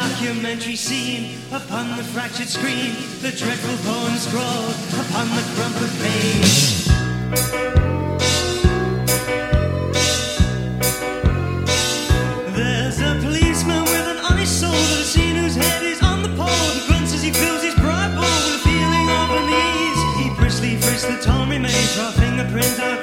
documentary scene upon the fractured screen, the dreadful poem scrawled upon the crumpled page. There's a policeman with an honest soul that I've seen whose head is on the pole. He grunts as he fills his pride bowl with a feeling of unease. He briskly frisks the torn remains, draw fingerprints out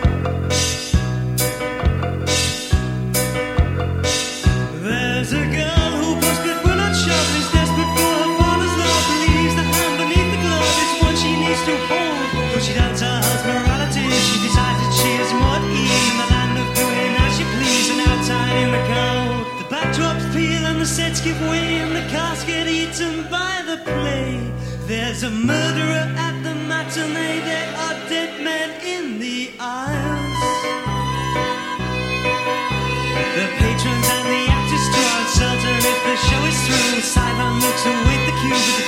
She doubts her husband's morality. She decides that she is more in the land of doing as she please and outside in the cold. The backdrops peel and the sets give way and the cast get eaten by the play. There's a murderer at the matinee. There are dead men in the aisles. The patrons and the actors draw uncertain if the show is through. Sidon looks await the cue with the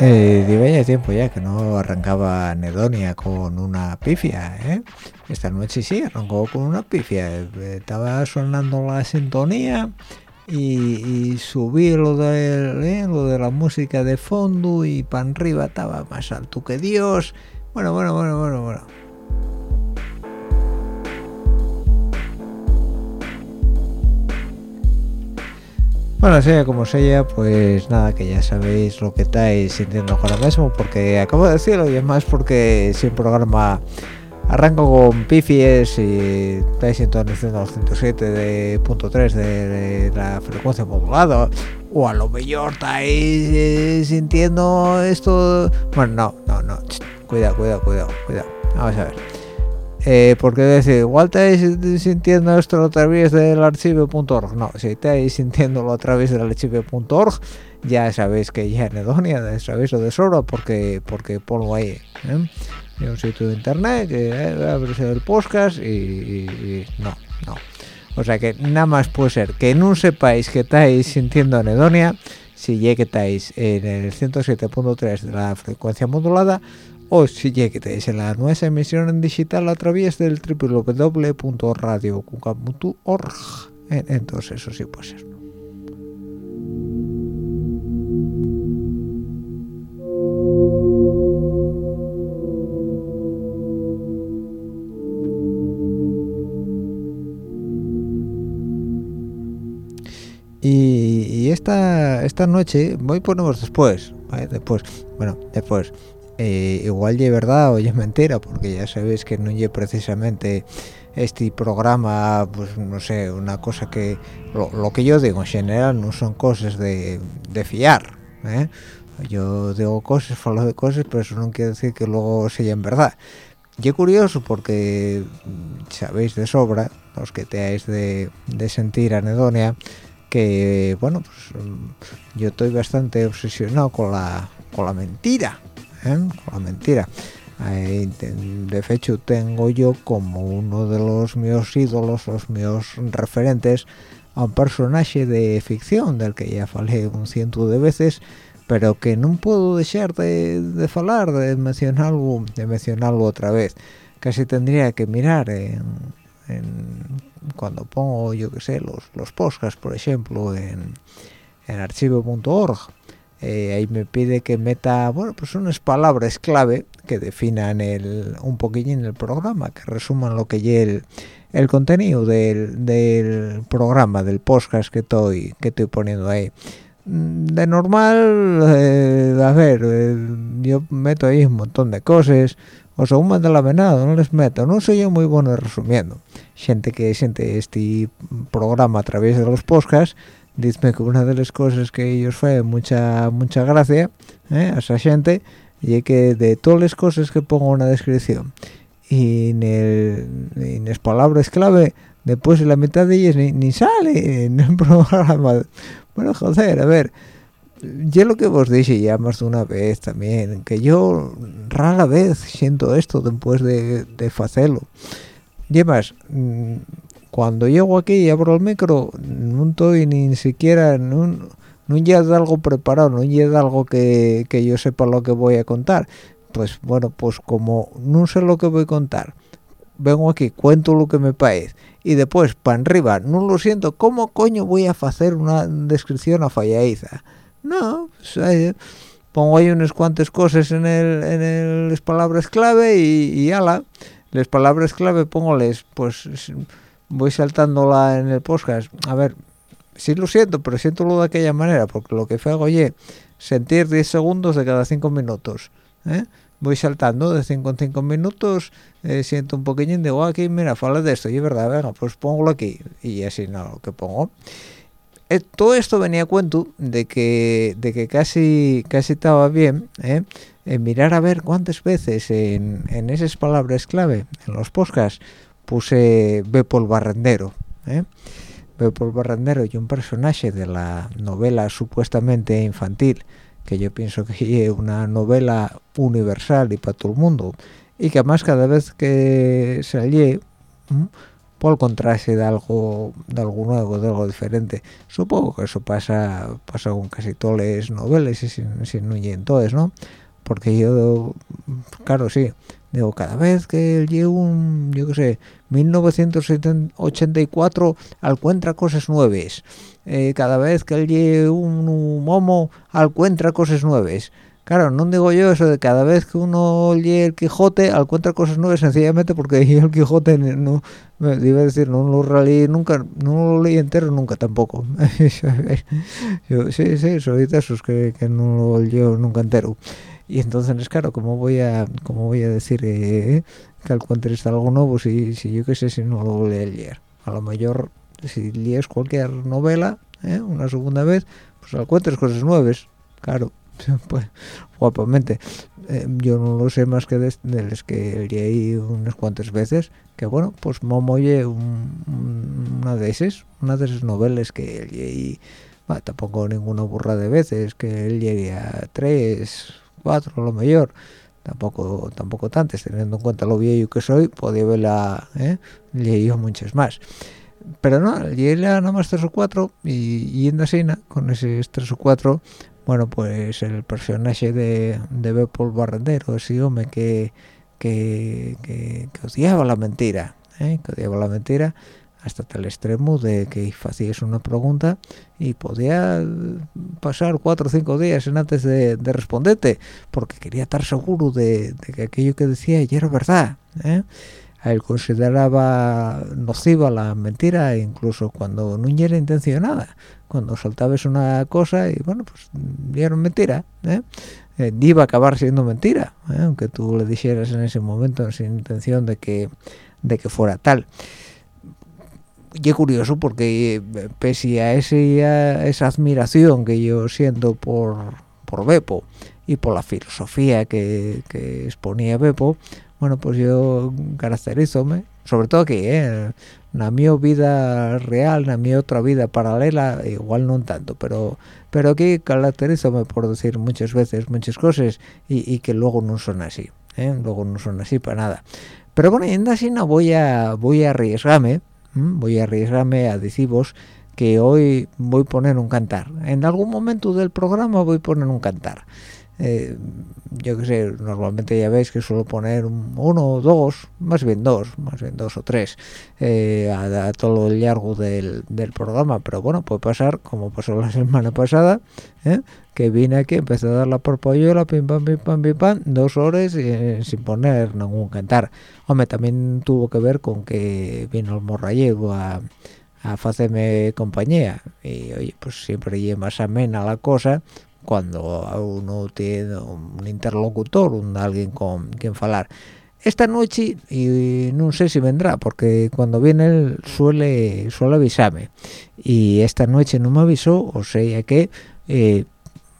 Eh, lleva ya tiempo ya que no arrancaba Nedonia con una pifia, ¿eh? Esta noche sí, arrancó con una pifia. Eh, Estaba sonando la sintonía y, y subí lo de, lo de la música de fondo y para arriba estaba más alto que Dios. Bueno, bueno, bueno, bueno, bueno. Bueno, sea como sea, pues nada, que ya sabéis lo que estáis sintiendo ahora mismo, porque acabo de decirlo y es más porque si el programa arranca con pifies y estáis sintonizando los 107 de punto 3 de, la frecuencia modulada, o a lo mejor estáis eh, sintiendo esto... Bueno, no, no, no, cuidado, cuidado, cuidado, cuidado, vamos a ver. Eh, porque decir, igual estáis sintiendo esto a través del archivo.org. No, si estáis sintiéndolo a través del archivo.org, ya sabéis que ya en Edonia sabéis lo de sobra porque porque pongo ahí. ¿eh? Hay un sitio de internet que eh, abres el podcast y, no, no. O sea que nada más puede ser que no sepáis que estáis sintiendo anedonia si ya estáis en el 107.3 de la frecuencia modulada o si ya que tenéis la nueva emisión en digital a través del www.radiocuca.org. Entonces, eso sí puede ser. Y, esta esta noche voy ponemos después después bueno después eh, igual es verdad o es mentira, porque ya sabéis que no es precisamente este programa, pues no sé, una cosa que lo, que yo digo en general no son cosas de, de fiar. ¿eh? Yo digo cosas, falo de cosas, pero eso no quiere decir que luego sean verdad. Y curioso porque sabéis de sobra, los que teáis de, de sentir anedonia, que bueno, pues yo estoy bastante obsesionado con la, con la mentira, ¿eh? con la mentira. Eh, de hecho tengo yo como uno de los míos ídolos, los míos referentes, a un personaje de ficción del que ya falé un ciento de veces, pero que no puedo dejar de, de falar, de mencionarlo, de mencionarlo otra vez. Casi tendría que mirar en- cuando pongo, yo que sé, los, los podcasts, por ejemplo, en, en archivo.org. eh, ahí me pide que meta, bueno, pues unas palabras clave que definan el, un poquillín el programa, que resuman lo que es el, el contenido del, del programa, del podcast que estoy, que estoy poniendo ahí. Mm, De normal, eh, a ver, eh, yo meto ahí un montón de cosas, o según manda la venado, no les meto, no soy yo muy bueno resumiendo. Gente que siente este programa a través de los podcasts, dice que una de las cosas que ellos fue mucha mucha gracia ¿eh? a esa gente y que de todas las cosas que pongo en la descripción y en, el, en las palabras clave después la mitad de ellas ni, ni sale en el programa bueno joder a ver yo lo que vos dije ya más de una vez también que yo rara vez siento esto después de, de hacerlo y más mm, cuando llego aquí y abro el micro no estoy ni siquiera no no de algo preparado no de algo que, que yo sepa lo que voy a contar. Pues bueno pues como no sé lo que voy a contar vengo aquí cuento lo que me parece y después para arriba no lo siento cómo coño voy a hacer una descripción a falladiza no pues, pongo ahí unas cuantas cosas en el en el- las palabras clave y, y ala las palabras clave póngoles pues s- voy saltándola en el podcast a ver sí lo siento pero siento de aquella manera porque lo que hago oye sentir 10 segundos de cada 5 minutos ¿eh? voy saltando de 5 en 5 minutos eh, siento un poquillín digo "Ah, aquí mira fala de esto y es verdad venga pues pongo aquí y así no lo que pongo Eh, todo esto venía a cuento de que de que casi casi estaba bien ¿eh? en mirar a ver cuántas veces en, en esas palabras clave en los podcasts puse ve por barrendero ¿eh? ve por barrendero y un personaje de la novela supuestamente infantil que yo pienso que es una novela universal y para todo el mundo y que además cada vez que lee por contraste de algo de algo nuevo de algo diferente. Supongo que eso pasa pasa con casi todas las novelas y sin, sin en todas no porque yo claro sí digo cada vez que llego un yo qué sé 1984 encuentra cosas nuevas eh, cada vez que llegue un, un momo encuentra cosas nuevas claro no digo yo eso de cada vez que uno lee el Quijote encuentra cosas nuevas sencillamente porque yo el Quijote no me iba a decir no lo releí nunca no lo leí entero nunca tampoco. Yo, sí sí soy de esos que, que no lo leo nunca entero y entonces claro cómo voy a cómo voy a decir eh, que encuentres algo nuevo si, si yo qué sé si no lo voy a leer a lo mejor si lees cualquier novela ¿eh? una segunda vez pues encuentres cosas nuevas. Claro pues guapamente. Eh, yo no lo sé más que de, de las que leí unas cuantas veces que bueno pues Momo oye un- un- una de esas una de esas novelas que leí bah, tampoco ninguna burra de veces que llegue a tres cuatro a lo mejor tampoco tampoco tantas teniendo en cuenta lo viejo que soy podía verla ¿eh? leí muchas más pero no, a nada más tres o cuatro y, y en Sina, con esos tres o cuatro, bueno, pues el personaje de, de Bepol Barrendero, ese hombre que, que, que, que odiaba la mentira, ¿eh? que odiaba la mentira hasta tal extremo de que hacías una pregunta y podía pasar cuatro o cinco días en antes de, de responderte, porque quería estar seguro de, de que aquello que decía ya era verdad. ¿eh? Él consideraba nociva la mentira incluso cuando no era intencionada cuando soltabas una cosa y bueno pues dieron mentira ¿eh? Eh, iba a acabar siendo mentira ¿eh? aunque tú le dijeras en ese momento sin intención de que de que fuera tal y curioso porque pese a, ese, a esa admiración que yo siento por por Bepo y por la filosofía que, que exponía Bepo bueno pues yo caracterízome sobre todo aquí ¿eh? en mi vida real en mi otra vida paralela igual no tanto pero pero aquí caracterízome por decir muchas veces muchas cosas y, y que luego no son así ¿eh? luego no son así para nada pero bueno y así no voy a voy a arriesgarme ¿eh? Voy a arriesgarme a deciros que hoy voy a poner un cantar. En algún momento del programa voy a poner un cantar eh, yo que sé, normalmente ya veis que suelo poner uno o dos, más bien dos, más bien dos o tres, eh, a, todo lo largo del, programa, pero bueno, puede pasar, como pasó la semana pasada, ¿eh? que vine aquí, empecé a dar la porpollola, pim pam, pim pam, pim pam, dos horas sin poner ningún cantar. Hombre, también tuvo que ver con que vino el morrallego a a hacerme compañía y oye pues siempre lleva más amena la cosa cuando uno tiene un interlocutor, un alguien con quien hablar. Esta noche, y no sé si vendrá, porque cuando viene él suele, suele avisarme. Y esta noche no me avisó, o sea que eh,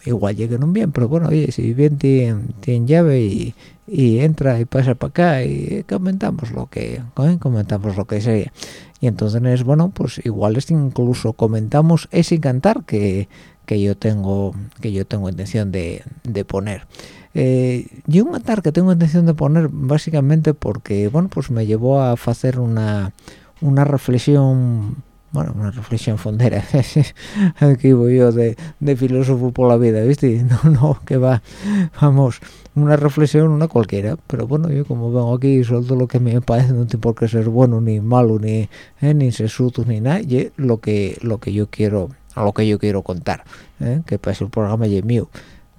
igual lleguen bien, pero bueno, oye, si bien tiene, tiene llave y, y, entra y pasa para acá y comentamos lo que ¿eh? comentamos lo que sea y entonces bueno pues igual es incluso comentamos ese cantar que que yo tengo que yo tengo intención de, de poner eh, y un cantar que tengo intención de poner básicamente porque bueno pues me llevó a hacer una una reflexión bueno, una reflexión fondera, aquí voy yo de, de, filósofo por la vida, ¿viste? No, no, que va, vamos, una reflexión, una cualquiera, pero bueno, yo como vengo aquí y suelto lo que me parece, no tiene por qué ser bueno, ni malo, ni, eh, ni sesuto, ni nada, y lo que, lo que yo quiero lo que yo quiero contar, ¿eh? que para el programa y mío.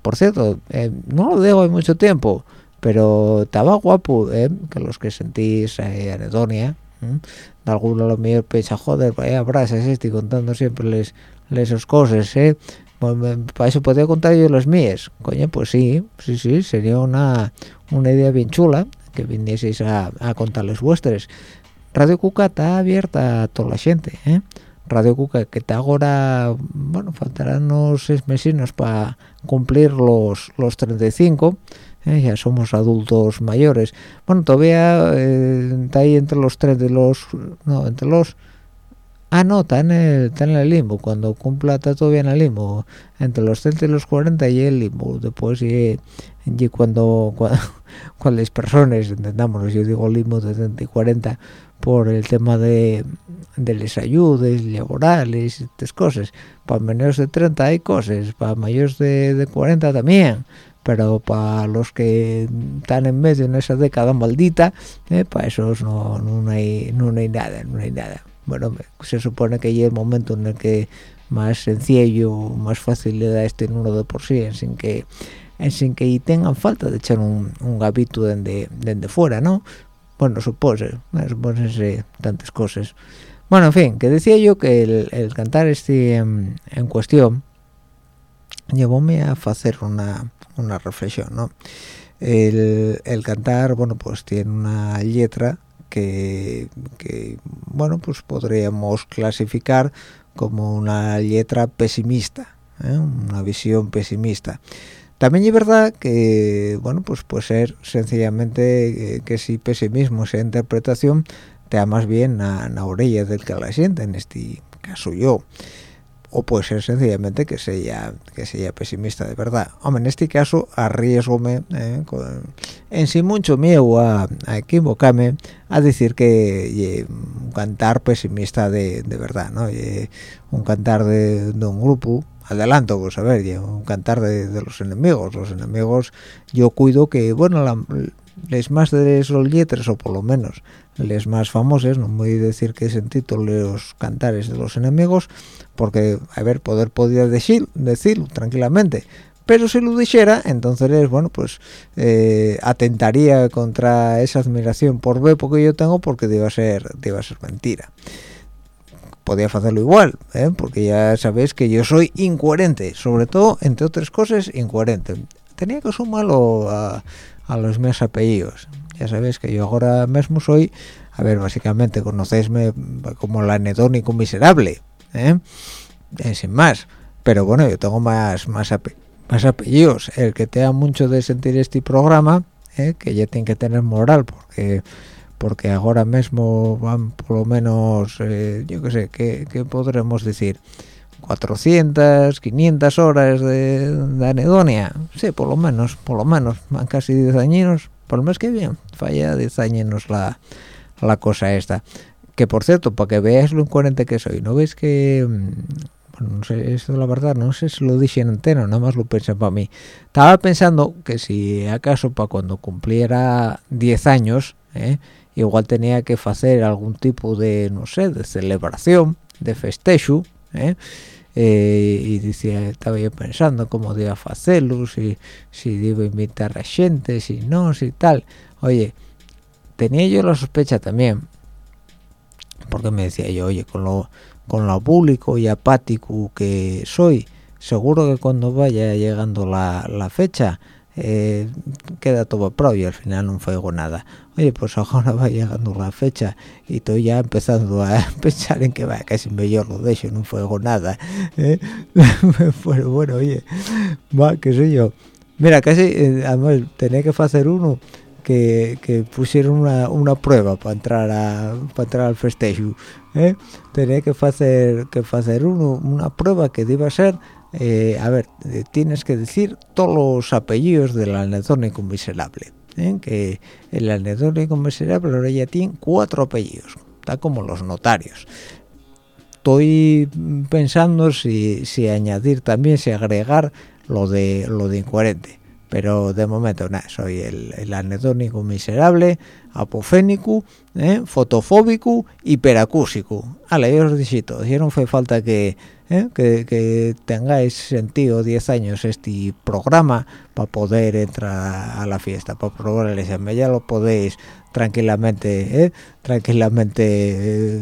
Por cierto, eh, no lo dejo en mucho tiempo, pero estaba guapo, ¿eh? que los que sentís anedonia, de alguno lo mío piensa, joder, vaya brasas estoy contando siempre les, les cosas, ¿eh? para eso podría contar yo las mías. Coño, pues sí, sí, sí, sería una, una idea bien chula que vinieseis a, a contarles vuestras. Radio Cuca está abierta a toda la gente, ¿eh? Radio Cuca que está ahora, bueno, faltarán unos seis mesinos para cumplir los, los 35, ¿eh? ya somos adultos mayores. Bueno, todavía eh, está ahí entre los tres de los, no, entre los, ah, no, está en el, está en el limbo, cuando cumpla está todavía en el limbo, entre los 30 y los 40 y el limbo, después y, cuando, cuando, cuando las personas, entendámonos, yo digo limbo de 30 y 40, por el tema de, de las ayudas laborales estas cosas. Para menores de 30 hay cosas, para mayores de, de 40 también, pero para los que están en medio en esa década maldita, eh, para esos no, no, hay, no hay nada, no hay nada. Bueno, se supone que hay el momento en el que más sencillo, más facilidad este número de por sí, sin que sin que tengan falta de echar un, un gabito desde de, fuera, ¿no? bueno, supose, supónse tantas cosas. Bueno, en fin, que decía yo que el, cantar este en, en, cuestión llevóme a hacer una, una reflexión, ¿no? El, el, cantar, bueno, pues tiene una letra que, que, bueno, pues podríamos clasificar como una letra pesimista, ¿eh? una visión pesimista. También es verdad que, bueno, pues puede ser sencillamente eh, que si pesimismo sea interpretación, te da más bien a la orilla del que la siente, en este caso yo. O puede ser sencillamente que sea que sea pesimista de verdad. Hombre, en este caso arriesgome eh, en sí mucho miedo a, equivocarme a decir que un cantar pesimista de, de verdad, ¿no? un cantar de, de un grupo adelanto pues a ver un cantar de, los enemigos los enemigos yo cuido que bueno la, les más de esos letras o por lo menos les más famosos no voy a decir que es título los cantares de los enemigos porque a ver poder podría decir decirlo tranquilamente pero si lo dijera entonces bueno pues eh, atentaría contra esa admiración por B porque yo tengo porque debe ser ser mentira podía hacerlo igual ¿eh? porque ya sabéis que yo soy incoherente sobre todo entre otras cosas incoherente tenía que sumarlo a, a los mis apellidos ya sabéis que yo ahora mismo soy a ver básicamente conocéisme como el anedónico miserable. Eh, sin más pero bueno yo tengo más más, ape- más apellidos el que te da mucho de sentir este programa ¿eh? que ya tiene que tener moral porque porque ahora mismo van por lo menos eh, yo qué sé ¿qué, qué podremos decir 400 500 horas de, de anedonia sí por lo menos por lo menos van casi 10 añinos por lo menos que bien falla 10 añinos la, la cosa esta que por cierto para que veáis lo incoherente que soy no veis que mm, bueno, no sé, esto la verdad, no sé si lo dije en antena, nada más lo pensé para mí. Estaba pensando que si acaso para cuando cumpliera 10 años, ¿eh? igual tenía que hacer algún tipo de, no sé, de celebración, de festejo, ¿eh? Eh, y decía, estaba yo pensando cómo iba a hacerlo, si, si a invitar a gente, si no, si tal. Oye, tenía yo la sospecha también, porque me decía yo, oye, con lo con lo público y apático que soy, seguro que cuando vaya llegando la, la fecha eh, queda todo pro y al final no fuego nada. Oye, pues ahora va llegando la fecha y estoy ya empezando a pensar en que va, casi me yo lo dejo, no fuego nada. ¿eh? Pero bueno, oye, va, qué sé yo. Mira, casi, eh, además, tenía que hacer uno que, que pusieron una, una prueba para entrar a para entrar al festejo ¿eh? tenía que hacer que hacer uno una prueba que iba a ser eh, a ver eh, tienes que decir todos los apellidos del anedónico miserable ¿eh? que el anedónico miserable ahora ya tiene cuatro apellidos está como los notarios estoy pensando si, si añadir también si agregar lo de lo de incoherente pero de momento nada soy el, el miserable apofénico ¿eh? fotofóbico hiperacúsico ale yo os dije todo ya no fue falta que, ¿eh? que, que tengáis sentido 10 años este programa para poder entrar a la fiesta para probar el examen ya lo podéis tranquilamente ¿eh? tranquilamente eh,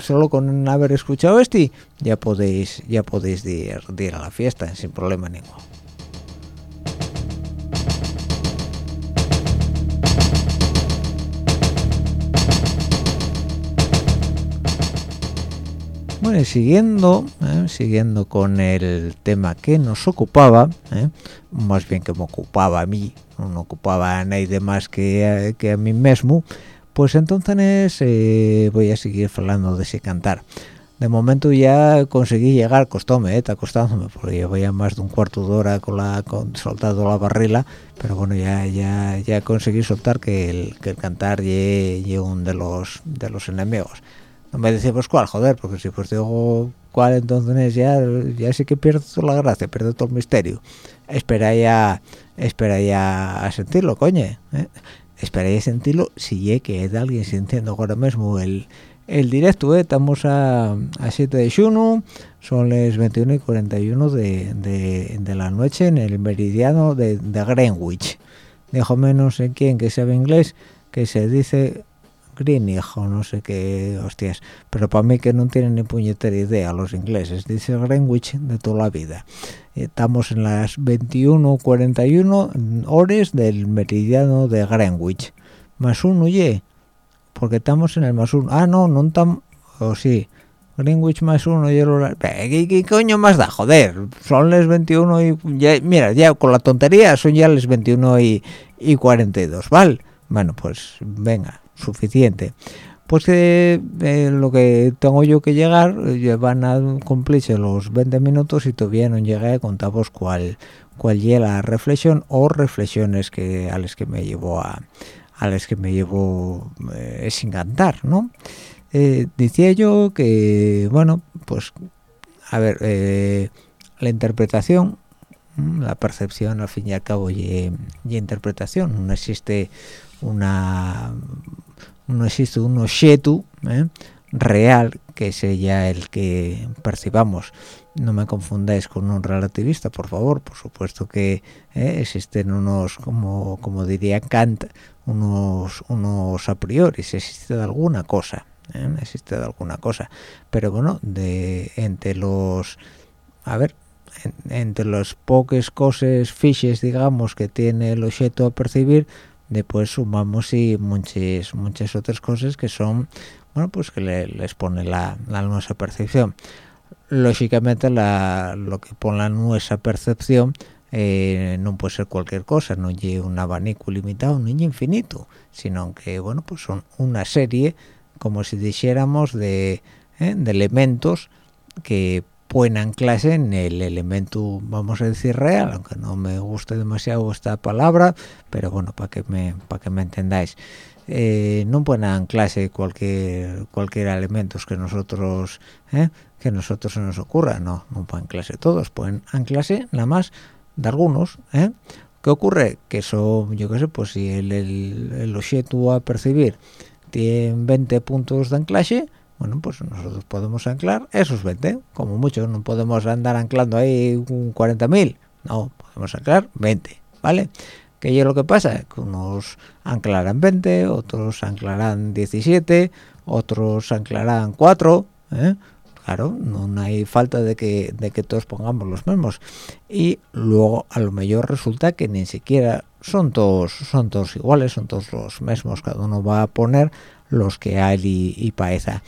solo con haber escuchado este ya podéis ya podéis ir, ir a la fiesta sin problema ninguno Bueno, y siguiendo, ¿eh? siguiendo con el tema que nos ocupaba, ¿eh? más bien que me ocupaba a mí, no me ocupaba a nadie más que, que a mí mismo, pues entonces eh, voy a seguir hablando de ese cantar. De momento ya conseguí llegar, costóme, está costándome, porque llevo ya más de un cuarto de hora con la con, soltado la barrila, pero bueno, ya ya ya conseguí soltar que el, que el cantar llegue uno de los de los enemigos no me decís pues cuál, joder, porque si pues digo cuál entonces ya, ya sí que pierdo toda la gracia, pierdo todo el misterio. Espera ya, espera a sentirlo, coño. ¿eh? Espera ya a sentirlo si que hay alguien sintiendo ahora mismo el, el directo, ¿eh? estamos a, a 7 de junio, son las 21 y 41 de, de, de la noche en el meridiano de, de Greenwich. Dejo menos en quien que sabe inglés, que se dice Greenwich o no sé qué hostias. Pero para mí que no tienen ni puñetera idea los ingleses. Dice Greenwich de toda la vida. Estamos en las 21.41 horas del meridiano de Greenwich. Más uno ye porque estamos en el más uno. Ah no no estamos o sí. Greenwich más uno y el ¿Qué, ¿Qué, coño más da? Joder, son las 21 y... Ya, mira, ya con la tontería son ya las 21 y, y 42, ¿vale? Bueno, pues venga, suficiente. Pues eh, eh, lo que tengo yo que llegar eh, van a cumplirse los 20 minutos y todavía no llegué a contaros cuál cuál es la reflexión o reflexiones que a las que me llevo a a las que me llevo eh, sin cantar no decía yo que bueno pues a ver la interpretación la percepción al fin y al cabo y, y interpretación. No existe una no existe un objeto ¿eh? real que sea el que percibamos no me confundáis con un relativista por favor por supuesto que ¿eh? existen unos como como diría Kant unos unos a priori existe alguna cosa ¿eh? existe alguna cosa pero bueno de entre los a ver entre las pocas cosas fiches digamos que tiene el objeto a percibir después sumamos y muchas muchas otras cosas que son bueno pues que les pone la, nuestra percepción. Lógicamente la, lo que pone la nuestra percepción eh, no puede ser cualquier cosa, no hay un abanico limitado, ni infinito, sino que bueno pues son una serie, como si dijéramos, de, eh, de elementos que pueden anclarse en el elemento, vamos a decir, real, aunque no me guste demasiado esta palabra, pero bueno, para que me, para que me entendáis. Eh, no pueden anclarse cualquier cualquier elementos que nosotros eh, que nosotros se nos ocurra no no pueden anclarse todos pueden anclarse nada más de algunos ¿eh? ¿qué ocurre? que eso yo qué sé pues si el, el, el objeto a percibir tiene 20 puntos de anclaje bueno pues nosotros podemos anclar esos 20 como mucho no podemos andar anclando ahí un 40.000 no podemos anclar 20 ¿vale? que es lo que pasa que unos anclarán 20 otros anclarán 17 otros anclarán 4 ¿eh? claro no hay falta de que de que todos pongamos los mismos y luego a lo mejor resulta que ni siquiera son todos son todos iguales son todos los mismos cada uno va a poner los que hay y, y paeza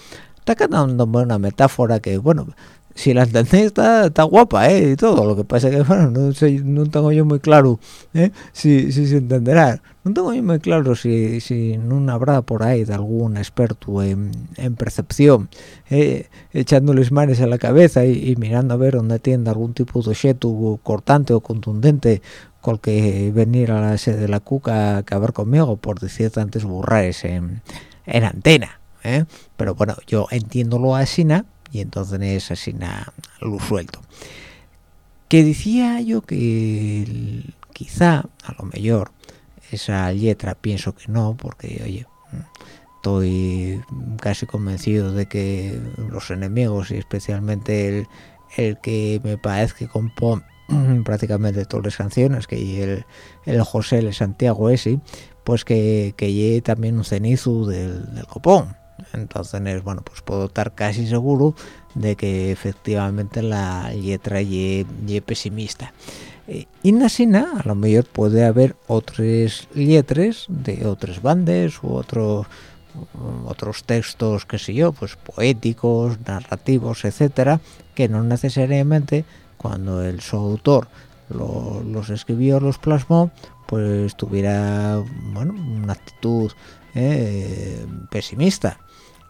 está dando una metáfora que bueno si la entendéis está, está guapa ¿eh? y todo lo que pasa es que bueno no sé no tengo yo muy claro ¿eh? si, si se entenderá no tengo yo muy claro si, si no habrá por ahí de algún experto en, en percepción ¿eh? echándoles manes a la cabeza y, y, mirando a ver dónde tiene algún tipo de objeto cortante o contundente con que venir a la sede de la cuca a acabar conmigo por decir tantos burrares en, en antena ¿eh? pero bueno yo entiendo lo así y entonces es así luz suelto que decía yo que quizá a lo mejor esa letra pienso que no porque oye estoy casi convencido de que los enemigos y especialmente el, el que me parece que compone prácticamente todas las canciones que el, el José el Santiago ese pues que que también un cenizo del, copón. Entonces bueno pues puedo estar casi seguro de que efectivamente la letra y pesimista. Eh, y Nasina a lo mejor puede haber otras letras de otras bandas u otros otros textos que sé yo pues poéticos narrativos etcétera que no necesariamente cuando el su autor lo, los escribió los plasmó pues tuviera bueno una actitud eh, pesimista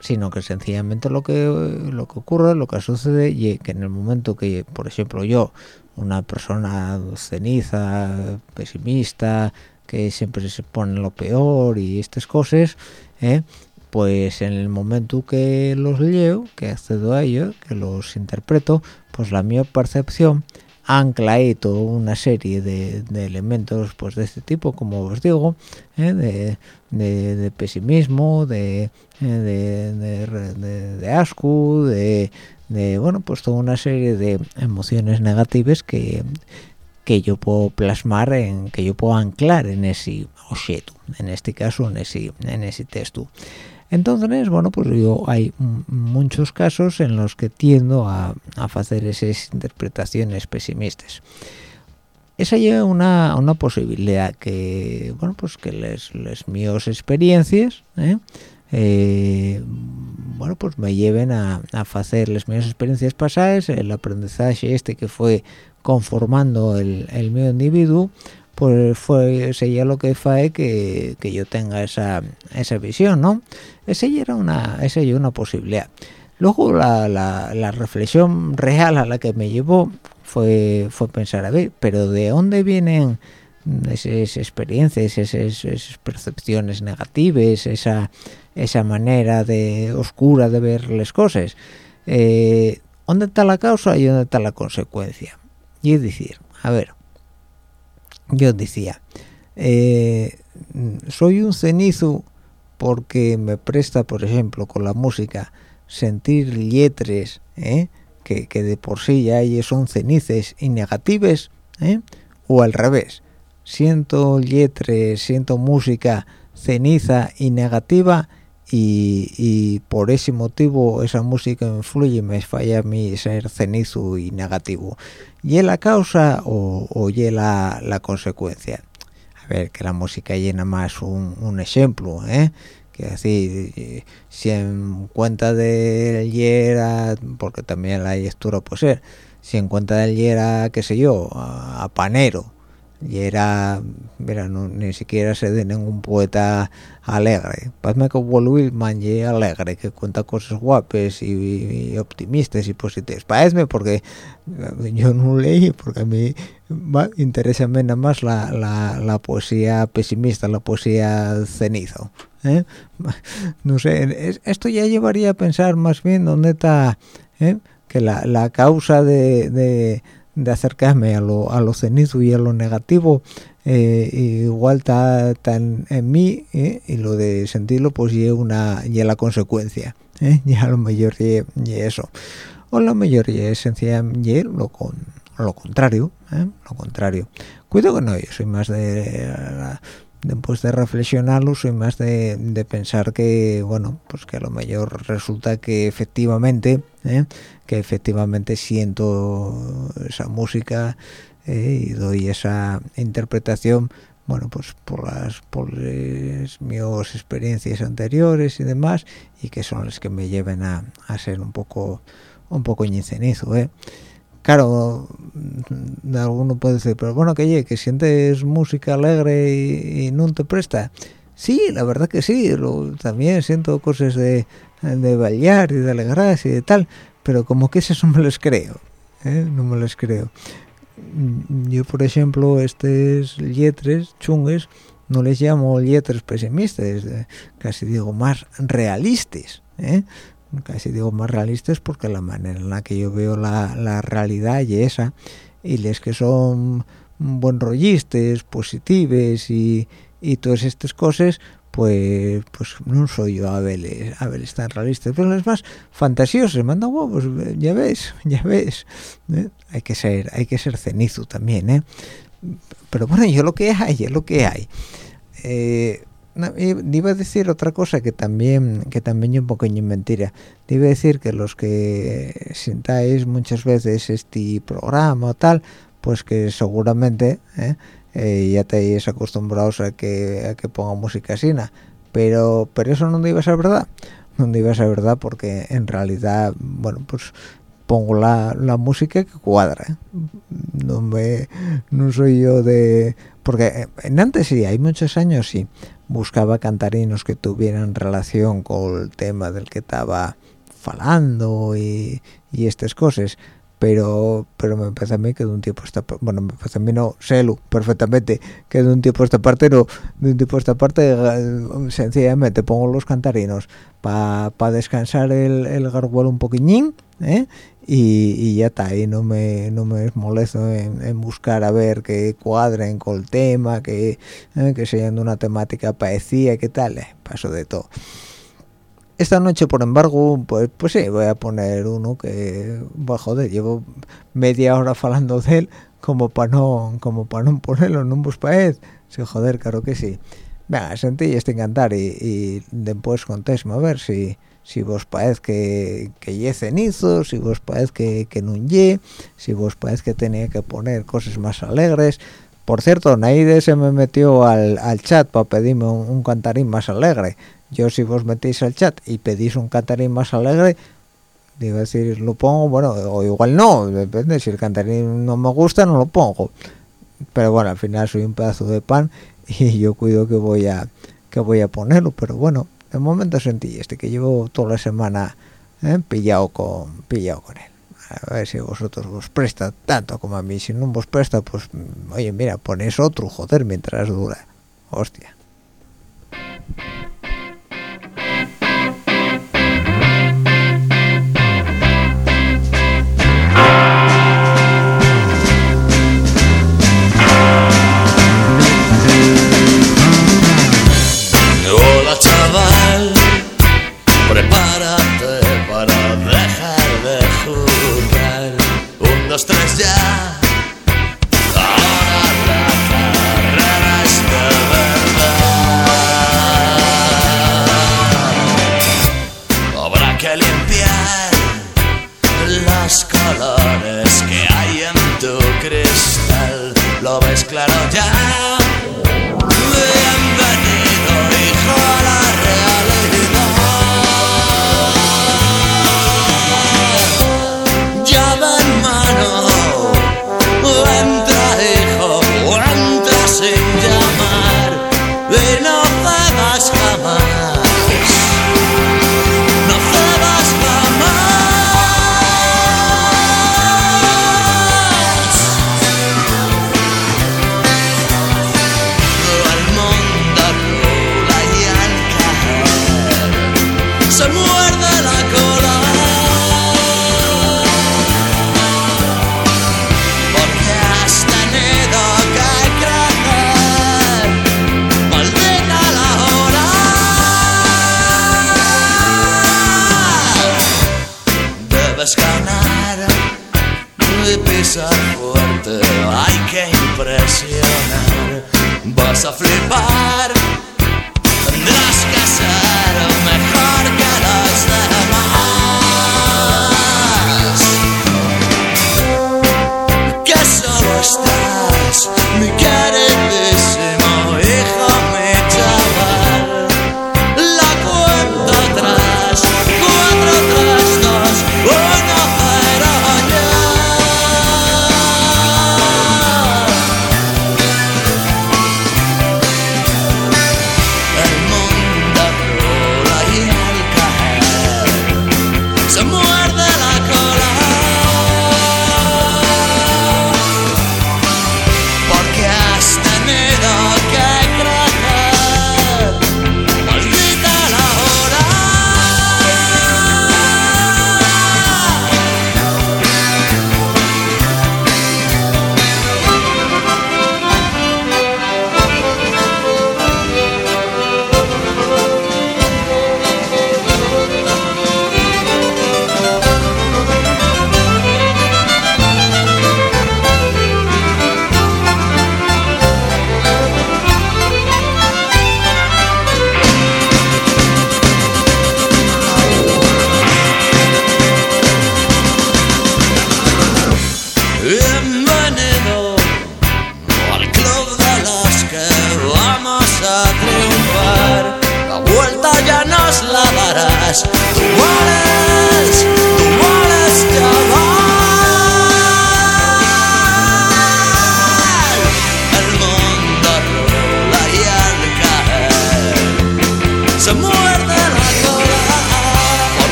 sino que sencillamente lo que lo que ocurre lo que sucede y que en el momento que por ejemplo yo una persona ceniza pesimista que siempre se pone lo peor y estas cosas ¿eh? pues en el momento que los leo que accedo a ellos que los interpreto pues la mi percepción ancla ahí toda una serie de, elementos pues de este tipo como os digo ¿eh? de, de, pesimismo de, de, asco de, bueno pues toda una serie de emociones negativas que que yo puedo plasmar en que yo puedo anclar en ese objeto en este caso en ese en ese texto entonces bueno pues yo hay muchos casos en los que tiendo a, a hacer esas interpretaciones pesimistas esa es una, una posibilidad que bueno pues que les, les experiencias ¿eh? Eh, bueno pues me lleven a, hacer las mías experiencias pasadas el aprendizaje este que fue conformando el, el mío individuo pues fue sería lo que fue que, que yo tenga esa, esa visión no esa ya era una esa ya una posibilidad. Luego la, la, la, reflexión real a la que me llevó fue fue pensar a ver pero de dónde vienen esas experiencias esas, esas percepciones negativas esa esa manera de oscura de ver las cosas eh, dónde está la causa y dónde está la consecuencia y es decir a ver yo decía eh, soy un cenizo porque me presta por ejemplo con la música sentir letras ¿eh? que, que, de por sí ya son cenices y negativas ¿eh? o al revés siento letras siento música ceniza y negativa y, por ese motivo esa música influye y me falla a mí ser cenizo y negativo y es la causa o, o y la, la consecuencia a ver que la música llena más un, ejemplo ¿eh? que así si en cuenta de hiera porque también la lectura puede ser si en cuenta del hiera qué sé yo a panero y era mira no, ni siquiera se de ningún poeta alegre parece que Whitman y alegre que cuenta cosas guapas y, optimistas y positivas parece porque eh, yo no leí porque a mí interesa nada más la, la, poesía pesimista la poesía cenizo ¿eh? no sé esto ya llevaría a pensar más bien dónde está ¿eh? que la, la causa de de acercarme a lo, a lo cenizo y a lo negativo. Eh, igual está en, en, mí eh, y lo de sentirlo pues y una la consecuencia eh, ya lo mejor y, eso. O lo mejor y es sencillamente lo con lo contrario eh, lo contrario. Cuido que no soy más de después de reflexionarlo soy más de, de, pensar que bueno pues que a lo mejor resulta que efectivamente ¿eh? que efectivamente siento esa música ¿eh? y doy esa interpretación bueno pues por las por mis experiencias anteriores y demás y que son las que me lleven a, a ser un poco un poco ñicenizo ¿eh? Claro alguno puede decir pero bueno que que sientes música alegre y, no te presta sí la verdad que sí lo, también siento cosas de, de bailar y de alegrarse y de tal pero como que eso no me los creo ¿eh? no me los creo yo por ejemplo estos letres chungues no les llamo letras pesimistas casi digo más realistas ¿eh? Casi digo más realistas porque la manera en la que yo veo la, la realidad y esa y les que son buen rollistas positivos y, y todas estas cosas pues pues no soy yo a ver a ver tan realista pero es más fantasioso manda huevos ya ves ya ves ¿eh? hay que ser hay que ser cenizo también ¿eh? pero bueno yo lo que hay es lo que hay eh, no, iba a decir otra cosa que también que también un poco mentira iba a decir que los que sintáis muchas veces este programa tal pues que seguramente ¿eh? Eh, ya estáis acostumbrados a que a que ponga música así pero pero eso no iba a ser verdad no iba a ser verdad porque en realidad bueno pues pongo la, la música que cuadra ¿eh? no me no soy yo de porque en antes sí hay muchos años sí buscaba cantarinos que tuvieran relación con el tema del que estaba falando y, y estas cosas pero pero me parece a mí que de un tiempo esta bueno me parece a mí no sélo perfectamente que de un tiempo esta parte no de un tiempo esta parte eh, sencillamente pongo los cantarinos para pa descansar el, el garguelo un poquillín ¿eh? y, y, ya está y no me no me molesto en, en, buscar a ver que cuadren con el tema que ¿eh? que sean de una temática parecida que tal eh, paso de todo esta noche por embargo pues pues sí voy a poner uno que bueno, joder llevo media hora hablando de él como para no como para no ponerlo en un bus paez sí joder claro que sí venga sentí este encantar y, y después contéisme a ver si si vos parece que, que ye cenizo, si vos parece que, que no ye, si vos parece que tenía que poner cosas más alegres. Por cierto, Naide se me metió al, al chat para pedirme un, un, cantarín más alegre. Yo si vos metís al chat y pedís un cantarín más alegre, digo decir, lo pongo, bueno, o igual no, depende, si el cantarín no me gusta, no lo pongo. Pero bueno, al final soy un pedazo de pan y yo cuido que voy a que voy a ponerlo, pero bueno, de momento sentí este que llevo toda la semana ¿eh? pillado con pillado con él a ver si vosotros os presta tanto como a mí si no vos presta pues oye mira ponéis otro joder mientras dura hostia todo es claro.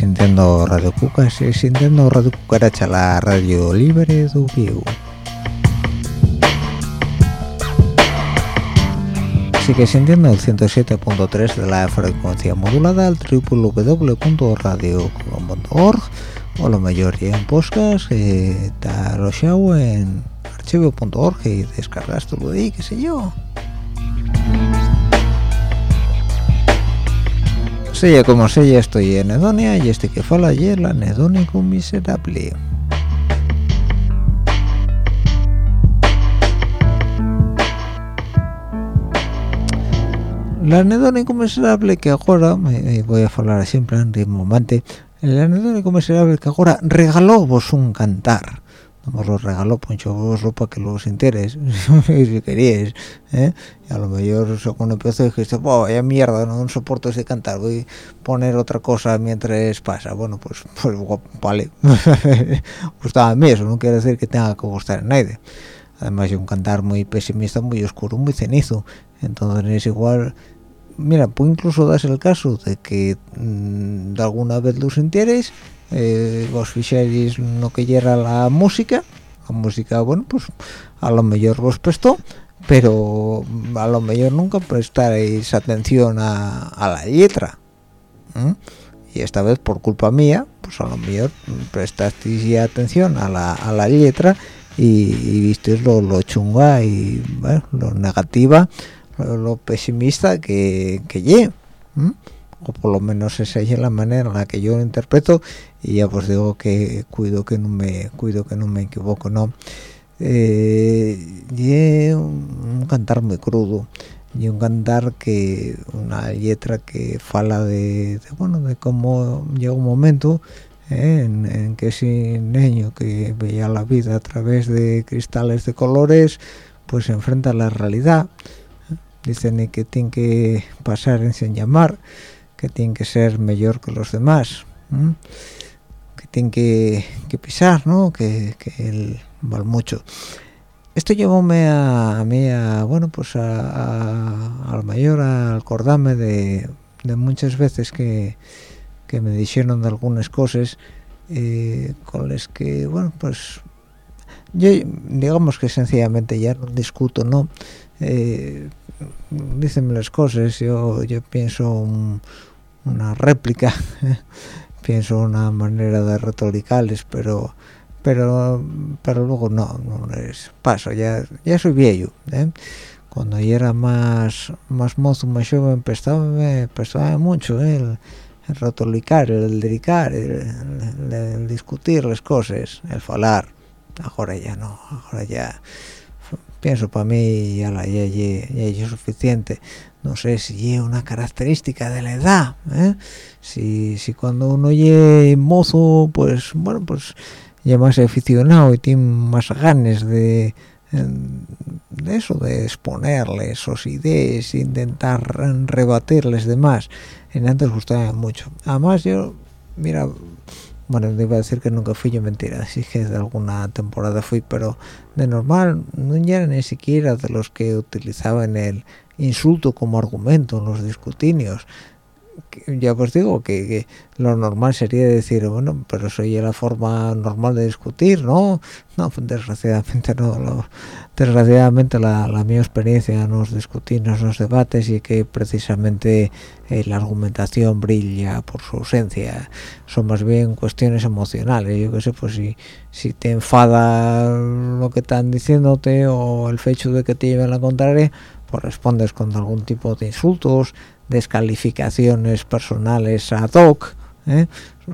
sintiendo Radio Cuca, estáis sintiendo Radio Cucaracha, la radio libre de Vigo. Sigue sintiendo el 107.3 de la frecuencia modulada al www.radio.org o la mayoría en podcast, eh, en archivo.org y descargas todo ahí, qué sé yo. Sea como sea, estoy en Edonia y este que fala ayer, la anedónico miserable. La anedónico miserable que ahora, me voy a hablar siempre en ritmo mante, el anedónico miserable que ahora regaló vos un cantar nos lo regaló Poncho Bosso para que lo sintieres si querías ¿eh? a lo mejor según empezó dijiste oh, vaya mierda no soporto ese cantar voy a poner otra cosa mientras pasa bueno pues pues vale. Gustaba a mí eso no quiere decir que tenga que gustar a nadie. Además es un cantar muy pesimista muy oscuro muy cenizo. Entonces es igual mira puede incluso darse el caso de que mmm, de alguna vez lo sintierais eh, vos ficheris no que la música la música bueno pues a lo mejor vos prestó pero a lo mejor nunca prestaréis atención a, a la letra ¿eh? y esta vez por culpa mía pues a lo mejor prestasteis ya atención a la, a la letra y, y visteis lo, lo chunga y bueno, lo negativa lo, pesimista que, que lle, ¿eh? o por lo menos esa es la manera en la que yo lo interpreto. Y ya pues digo que cuido que no me cuido que no me equivoco no eh, y un, un cantar muy crudo. Y un cantar que una letra que fala de, de bueno de cómo llega un momento eh, en, en, que ese niño que veía la vida a través de cristales de colores pues se enfrenta a la realidad dicen que tiene que pasar en sin llamar que tiene que ser mejor que los demás ¿eh? que tiene que, que, pisar no que, que él vale mucho esto llevóme a, a, mí a bueno pues a, a, a lo mayor a acordarme de, de, muchas veces que, que me dijeron de algunas cosas eh, con las que bueno pues yo digamos que sencillamente ya no discuto no eh, dícenme las cosas yo yo pienso un, una réplica pienso una manera de retoricarles pero pero pero luego no no les paso ya ya soy viejo ¿eh? cuando yo era más más mozo más joven empezaba me prestaba mucho ¿eh? el, el el dedicar el, el, discutir las cosas el falar ahora ya no ahora ya pienso para mí ya la ya, ya, ya es suficiente. No sé si es una característica de la edad ¿eh? si, si cuando uno es mozo pues bueno pues ya más aficionado y tiene más ganas de, de eso de exponerles sus ideas intentar rebatirles demás en antes gustaba mucho. Además yo mira bueno, iba a decir que nunca fui yo mentira, así que de alguna temporada fui, pero de normal no era ni siquiera de los que utilizaban el insulto como argumento en los discutinios. Ya os digo que, que, lo normal sería decir, bueno, pero eso ya la forma normal de discutir, ¿no? No, desgraciadamente no. Lo, desgraciadamente la, la mi experiencia en los discutir, los debates y que precisamente eh, la argumentación brilla por su ausencia. Son más bien cuestiones emocionales. Yo qué sé, pues si, si te enfada lo que están diciéndote o el hecho de que te lleven la contraria, pues respondes con algún tipo de insultos, descalificaciones personales ad hoc, ¿eh?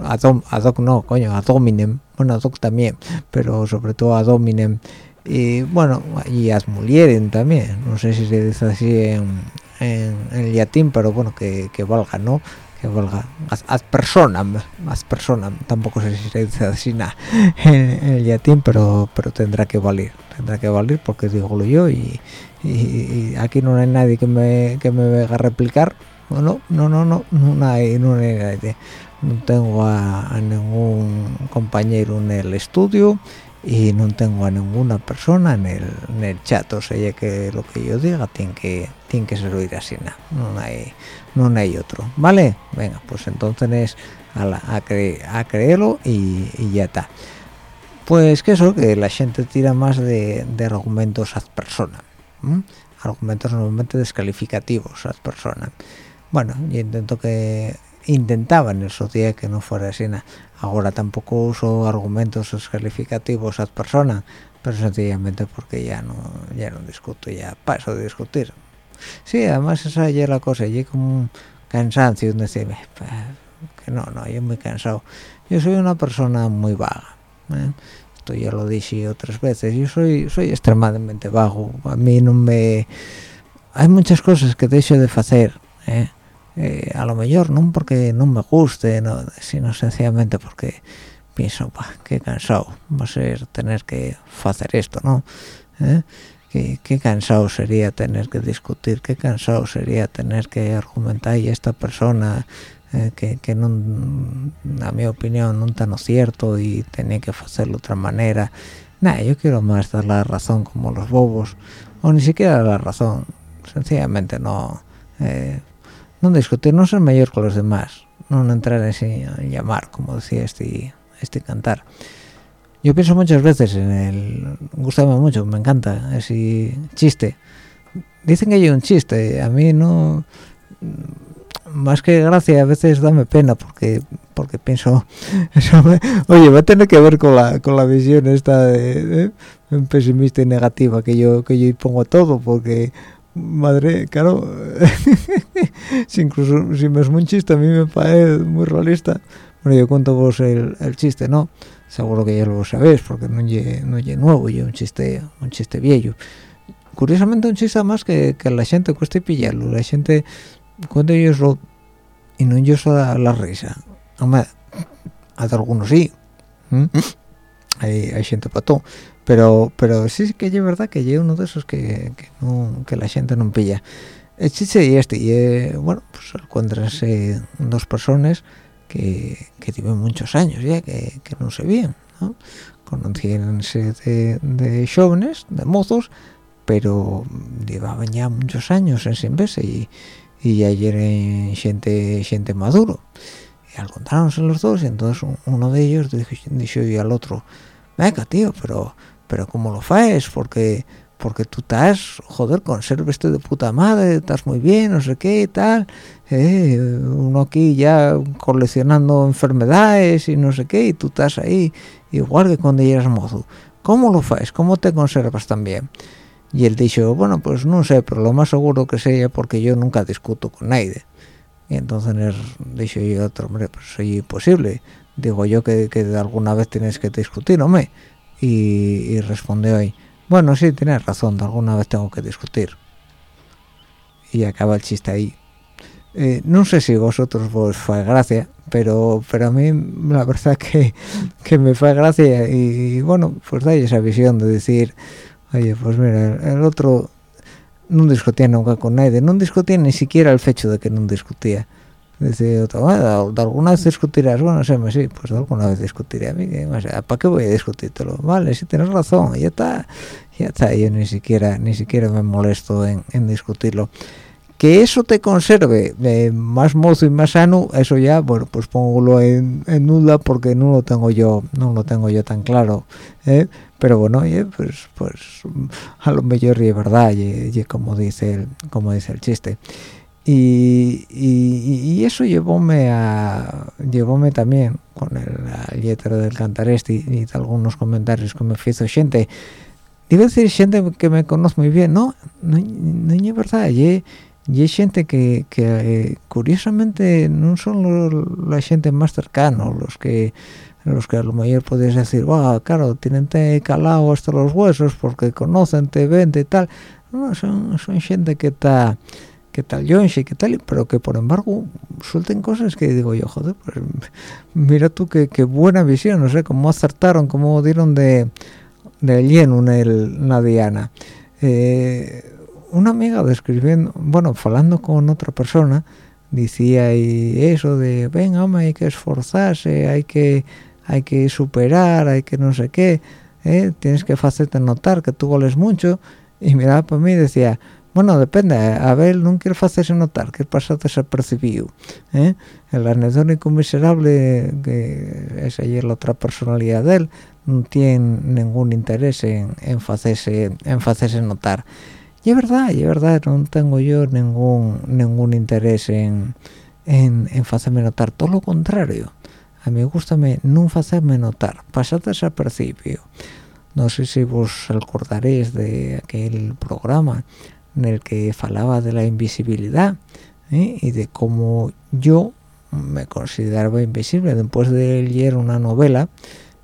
ad, ad, hoc no, coño, ad hominem, bueno, ad hoc también, pero sobre todo ad hominem, y bueno, y ad mulierem también, no sé si se dice así en, en, en latín, pero bueno, que, que valga, ¿no? Que valga. Ad, personam ad personam. Tampoco se dice así nada en, el latín pero pero tendrá que valer tendrá que valer porque digo yo y, y, y, aquí no hay nadie que me que me venga a replicar. No no no no no no hay no hay nadie. No tengo a, a ningún compañero en el estudio y no tengo a ninguna persona en el, en el chat o sea que lo que yo diga tiene que tiene que servir así nada no hay no hay otro vale venga pues entonces a, la, a, a creerlo y, y, ya está. Pues que eso que la gente tira más de, de argumentos ad persona ¿m? argumentos normalmente descalificativos ad persona bueno yo intento que intentaba en el día que no fuera así nada ahora tampoco uso argumentos descalificativos ad persona pero sencillamente porque ya no ya no discuto ya paso de discutir sí además esa ya la cosa y como cansancio decir que no no yo muy cansado yo soy una persona muy vaga ¿eh? esto ya lo dije otras veces yo soy soy extremadamente vago a mí no me hay muchas cosas que dejo de hacer ¿eh? Eh, a lo mejor no porque no me guste no, sino sencillamente porque pienso bah, qué cansado va a ser tener que hacer esto no ¿Eh? Qué, qué cansado sería tener que discutir qué cansado sería tener que argumentar y esta persona eh, que, que non, a mi opinión no tan cierto y tenía que hacerlo de otra manera nada yo quiero más dar la razón como los bobos o ni siquiera la razón sencillamente no eh, no discutir no ser mayor que los demás. No entrar en ese llamar como decía este este cantar. Yo pienso muchas veces en el gustame mucho me encanta ese chiste. Dicen que hay un chiste a mí no más que gracia a veces dame pena porque porque pienso eso oye va a tener que ver con la con la visión esta de, de- pesimista y negativa que yo que yo pongo todo porque madre claro. Si incluso si me es un chiste a mí me parece muy realista. Bueno yo cuento vos el, el chiste no seguro que ya lo sabéis porque no lle no nuevo y un chiste un chiste viejo. Curiosamente un chiste más que, que la gente cuesta pillarlo. La gente cuando ellos lo y no yo la, la risa. Hombre, a algunos sí ¿m? hay, hay gente para todo pero pero sí que es verdad que yo uno de esos que, que, no, que la gente no pilla el chiste y este y eh, bueno pues encuentranse dos personas que, que tienen muchos años ya que, que no se veían ¿no? conocíanse de, de jóvenes de mozos pero llevaban ya muchos años en sin verse y, y ya eran gente gente maduro y al encontrarse los dos y entonces un- uno de ellos dijo, dijo y al otro venga tío pero pero cómo lo faes porque porque tú estás joder conserves de puta madre estás muy bien no sé qué y tal. Eh, uno aquí ya coleccionando enfermedades y no sé qué y tú estás ahí igual que cuando eras mozo cómo lo faes cómo te conservas tan bien y él dijo bueno pues no sé pero lo más seguro que sea porque yo nunca discuto con nadie. Y entonces dijo yo otro hombre pues soy imposible digo yo que, que alguna vez tienes que discutir hombre y, y respondió ahí bueno sí tienes razón alguna vez tengo que discutir y acaba el chiste ahí. Eh, no sé si vosotros vos fue gracia pero pero a mí la verdad que, que me fue gracia y, bueno pues da esa visión de decir oye pues mira el otro no discutía nunca con nadie no discutía ni siquiera el hecho de que no discutía dice otro "Ah, de alguna vez discutirás bueno sí pues de alguna vez discutiré a mí ¿qué más? para qué voy a discutírtelo vale si tienes razón ya está ya está yo ni siquiera ni siquiera me molesto en, en discutirlo que eso te conserve eh, más mozo y más sano eso ya bueno pues póngalo en, en nula porque no lo tengo yo no lo tengo yo tan claro ¿eh? pero bueno oye, pues pues a lo mejor y es verdad y, y como dice el, como dice el chiste y, y, y eso llevóme a llevóme también con el, letra del cantar este y, algunos comentarios que me hizo gente. A decir gente que me conoce muy bien. No no, no es verdad. Y, hay gente que, curiosamente no son los, la gente más cercana los que los que a lo mejor podéis decir wow, claro tienen te calado hasta los huesos porque conocen te ven y tal no, son, son gente que está que tal Yonshi, que tal, pero que por embargo suelten cosas que digo yo, joder, pues mira tú qué, qué buena visión, no sé, cómo acertaron, cómo dieron de, de lleno en el, una diana. Eh, una amiga describiendo, bueno, hablando con otra persona, decía y eso de, venga, hombre, hay que esforzarse, hay que, hay que superar, hay que no sé qué, ¿eh? tienes que hacerte notar que tú vales mucho, y miraba para mí y decía, bueno, depende, a ver, no quiero hacerse notar, que pasa desapercibido. ¿eh? El anedónico miserable, que es ayer la otra personalidad de él, no tiene ningún interés en, en, hacerse, en hacerse notar. Y es verdad, y es verdad, no tengo yo ningún ningún interés en, en, en hacerme notar, todo lo contrario. A mí gusta no hacerme notar, pasar desapercibido. No sé si vos acordaréis de aquel programa en el que falaba de la invisibilidad ¿eh? y de cómo yo me consideraba invisible después de leer una novela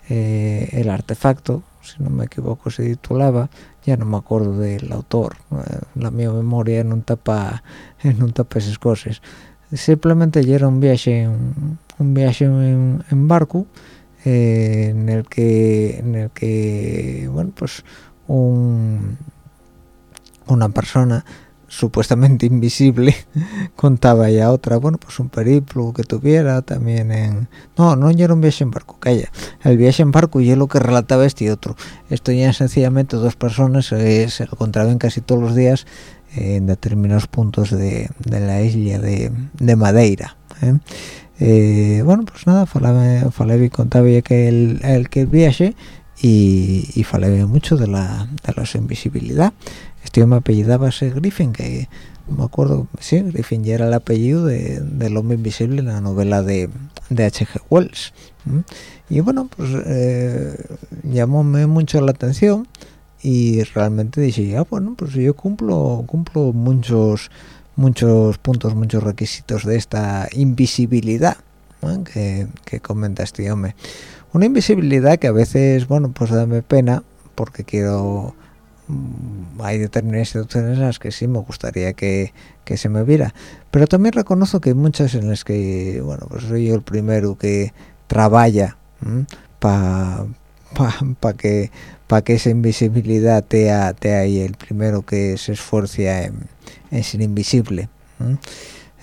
eh, el artefacto si no me equivoco se titulaba ya no me acuerdo del autor eh, la mi memoria no tapa no tapa esas cosas simplemente era un viaje un, viaje en, barco en el que en el que bueno pues un, una persona supuestamente invisible contaba ya otra bueno pues un periplo que tuviera también en no no era un viaje en barco calla el viaje en barco y es lo que relataba este otro esto ya sencillamente dos personas eh, se encontraban casi todos los días en determinados puntos de, de la isla de, de Madeira ¿eh? Eh, bueno pues nada falaba, falaba y contaba ya que el, el que el viaje y, y mucho de la, de la su invisibilidad este hombre apellidaba Griffin que me acuerdo sí Griffin ya era el apellido de, del hombre invisible en la novela de, de H.G. Wells y bueno pues eh, llamóme mucho la atención y realmente dije ah bueno pues yo cumplo cumplo muchos muchos puntos muchos requisitos de esta invisibilidad que, que comenta este hombre una invisibilidad que a veces bueno pues dame pena porque quiero mm, hay determinadas situaciones en las que sí me gustaría que, que se me viera. Pero también reconozco que hay muchas en las que bueno pues soy yo el primero que trabaja para pa, pa que para que esa invisibilidad te, ahí el primero que se esfuerza en, en ser invisible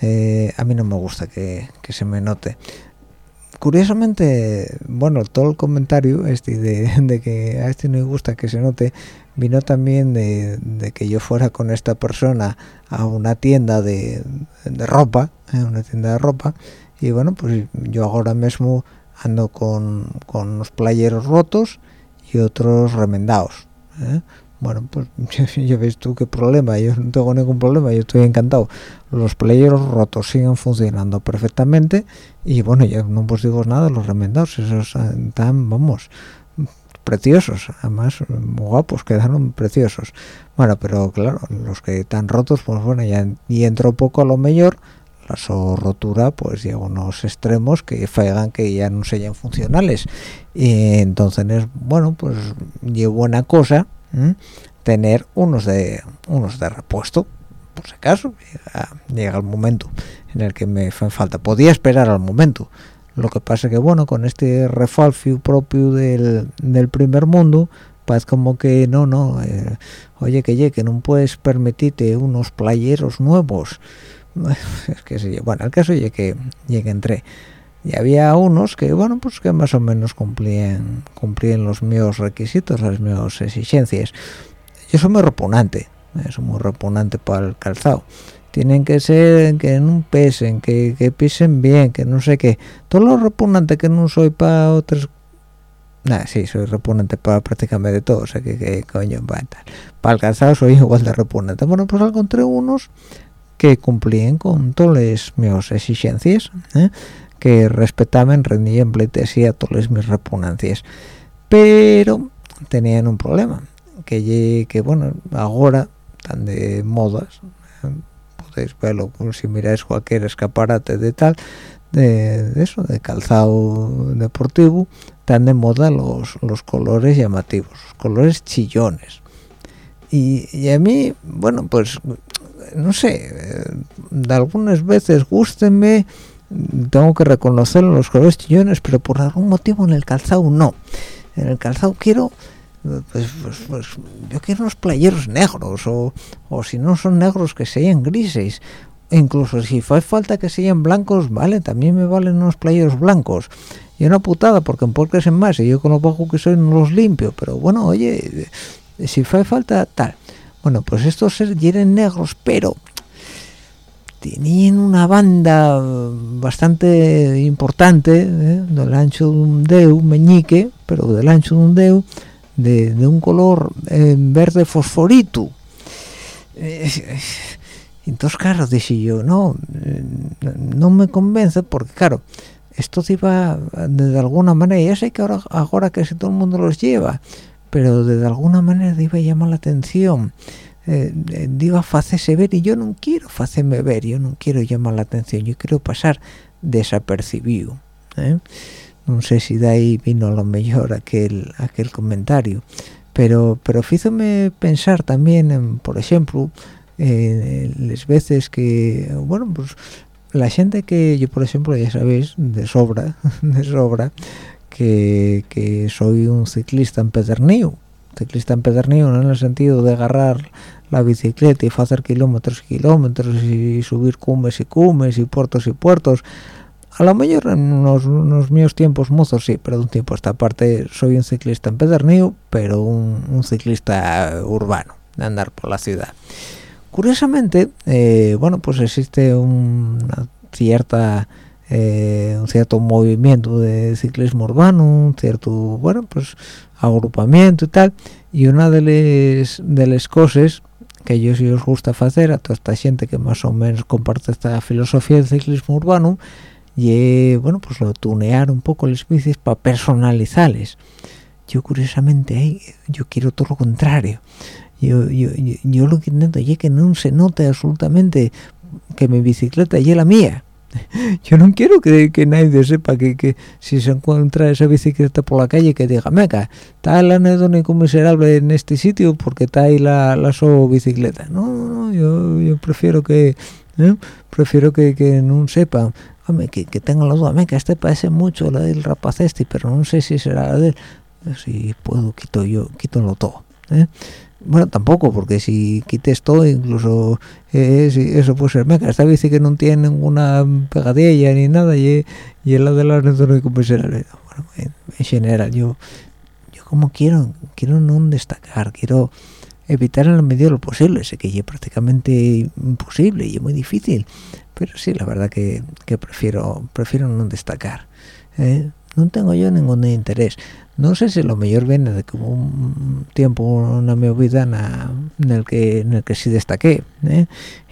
eh, a mí no me gusta que, que se me note curiosamente, bueno, todo el comentario este de, que a este no le gusta que se note, vino también de, de que yo fuera con esta persona a una tienda de, ropa, ¿eh? una tienda de ropa, y bueno, pues yo ahora mismo ando con, con unos playeros rotos y otros remendados. ¿eh? Bueno pues ya ves tú qué problema yo no tengo ningún problema yo estoy encantado. Los playeros rotos siguen funcionando perfectamente y bueno ya no os digo nada los remendados esos están vamos preciosos además guapos quedaron preciosos. Bueno pero claro los que están rotos pues bueno ya y entró poco a lo mejor la so rotura pues llega unos extremos que faigan que ya no sean funcionales. Y entonces bueno pues llevo buena cosa Tener unos de unos de repuesto por si acaso llega, el momento en el que me falta. Podía esperar al momento. Lo que pasa que bueno con este refalfio propio del, del primer mundo pues como que no no eh, oye que ye, que no puedes permitirte unos playeros nuevos. Es que bueno el caso es que llegué entré y había unos que bueno pues que más o menos cumplían cumplían los míos requisitos las mías exigencias. Yo soy muy repugnante soy muy repugnante para el calzado. Tienen que ser que no pesen que, que pisen bien que no sé qué. Todo lo repugnante que no soy para otros nada sí soy repugnante para prácticamente todo o sea que, que coño para, para el calzado soy igual de repugnante. Bueno pues encontré unos que cumplían con todas mis exigencias ¿eh? Que respetaban, rendían pleitesía a todas mis repugnancias. Pero tenían un problema, que, que bueno, ahora están de modas, ¿eh? podéis verlo si miráis cualquier escaparate de tal, de, de, eso, de calzado deportivo, están de moda los, los colores llamativos, los colores chillones. Y, y a mí, bueno, pues, no sé, de algunas veces gustenme tengo que reconocer los colores chillones pero por algún motivo en el calzado no. En el calzado quiero pues, pues, pues yo quiero unos playeros negros o, o, si no son negros que sean grises. Incluso si hace falta que sean blancos vale también me valen unos playeros blancos. Y una putada porque en porque en más y yo con lo bajo que soy no los limpio pero bueno oye si hace falta tal. Bueno pues estos quieren negros pero tenían una banda bastante importante ¿eh? del ancho de un deu meñique pero del ancho de un deu de, de un color eh, verde fosforito eh, entonces claro dije yo no no me convence porque claro esto iba de alguna manera ya sé que ahora ahora que todo el mundo los lleva pero de alguna manera iba a llamar la atención eh, eh, digo a ver y yo no quiero hacerme ver yo no quiero llamar la atención yo quiero pasar desapercibido ¿eh? no sé si de ahí vino lo mejor aquel aquel comentario pero pero fíjome pensar también por ejemplo las veces que bueno pues la gente que yo por ejemplo ya sabéis de sobra de sobra que, que soy un ciclista empedernido ciclista empedernido no en el sentido de agarrar la bicicleta y hacer kilómetros y kilómetros y subir cumbres y cumbres y puertos y puertos. A lo mejor en unos, unos míos tiempos mozos sí pero de un tiempo a esta parte soy un ciclista empedernido pero un, ciclista urbano de andar por la ciudad. Curiosamente eh, bueno pues existe un- una cierta eh, un cierto movimiento de ciclismo urbano un cierto bueno pues agrupamiento y tal. Y una de las de las cosas que ellos sí os gusta hacer a toda esta gente que más o menos comparte esta filosofía del ciclismo urbano y bueno pues lo tunear un poco las bicis para personalizarles. Yo curiosamente eh, yo quiero todo lo contrario. Yo, yo, yo, yo lo que intento es que no se note absolutamente que mi bicicleta es la mía yo no quiero que, que nadie sepa que, que si se encuentra esa bicicleta por la calle que diga meca está el anedónico miserable en este sitio porque está ahí la, la su bicicleta no, no, yo, yo prefiero que ¿eh? prefiero que, que no hombre, que, que la duda meca este parece mucho la del rapaz este pero no sé si será la de él si puedo quito yo quítalo todo ¿eh? Bueno tampoco porque si quites todo incluso eh, eso puede ser meca esta bici que no tiene ninguna pegadilla ni nada y, y la de la retórica miserable bueno en, en general yo yo como quiero quiero no destacar quiero evitar en la medida de lo posible sé que es prácticamente imposible y es muy difícil pero sí la verdad que, que prefiero prefiero no destacar ¿eh? No tengo yo ningún interés no sé si lo mejor viene de hubo un tiempo en mi vida en el que en el que sí destaqué ¿eh?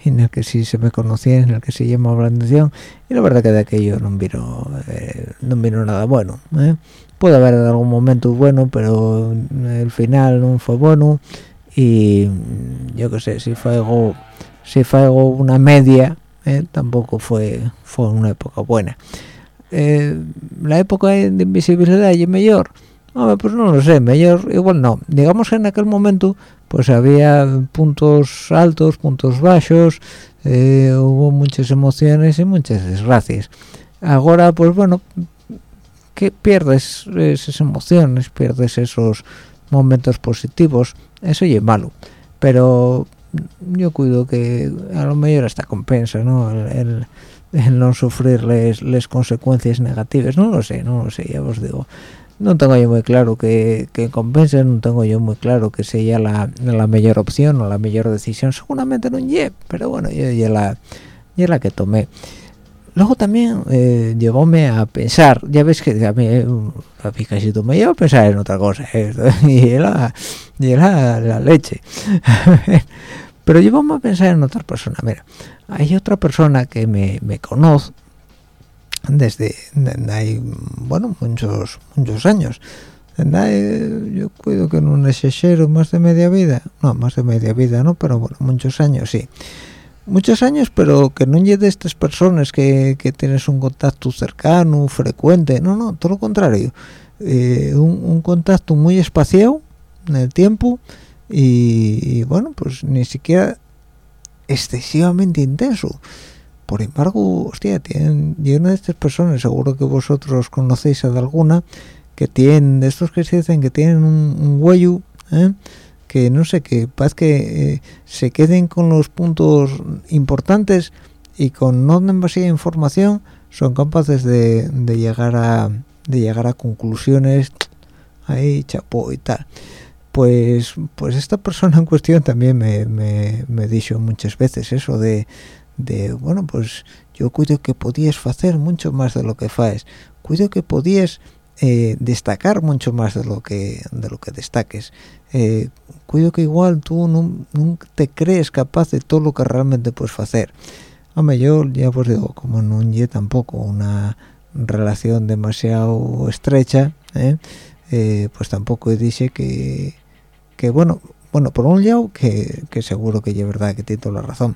en el que sí se me conocía en el que sí llamaba la atención y la verdad que de aquello no vino eh, no vino nada bueno ¿eh? puede haber algún momento bueno pero el final no fue bueno y yo qué sé si fue algo si fue algo una media ¿eh? tampoco fue fue una época buena eh, la época de invisibilidad y Hombre, pues no lo sé, mejor igual no. Digamos que en aquel momento pues había puntos altos, puntos bajos, eh, hubo muchas emociones y muchas desgracias. Ahora pues bueno, que pierdes esas emociones, pierdes esos momentos positivos, eso ya es malo. Pero yo cuido que a lo mejor hasta compensa, ¿no? El no sufrir les consecuencias negativas, no lo sé, no lo sé, ya os digo no tengo yo muy claro que, que compense, no tengo yo muy claro que sea la, la mejor opción o la mejor decisión, seguramente no es, pero bueno, yo ya la, ya la que tomé. Luego también eh, llevóme a pensar, ya ves que a mí, eh, a mí casi me lleva a pensar en otra cosa, eh, y era, y era la leche. pero llevóme a pensar en otra persona, mira, hay otra persona que me, me desde, hay bueno muchos muchos años. Yo cuido que en un exagero más de media vida no más de media vida no pero bueno muchos años sí. Muchos años pero que no llegue de estas personas que, que tienes un contacto cercano frecuente. No no todo lo contrario. Eh, un, un contacto muy espaciado en el tiempo y, bueno pues ni siquiera excesivamente intenso por embargo, hostia, tienen, y una de estas personas, seguro que vosotros conocéis a de alguna, que tienen, de estos que se dicen que tienen un, un huello, ¿eh? que no sé, que paz que eh, se queden con los puntos importantes y con no demasiada información son capaces de, de llegar a de llegar a conclusiones ahí chapó y tal pues pues esta persona en cuestión también me, me, me dicho muchas veces eso de de bueno pues yo cuido que podías hacer mucho más de lo que faes cuido que podías eh, destacar mucho más de lo que de lo que destaques. Eh, cuido que igual tú no, no te crees capaz de todo lo que realmente puedes hacer hombre yo ya pues digo como no lle tampoco una relación demasiado estrecha ¿eh? Eh, pues tampoco dice que que bueno bueno por un lado que, que seguro que es verdad que tiene toda la razón.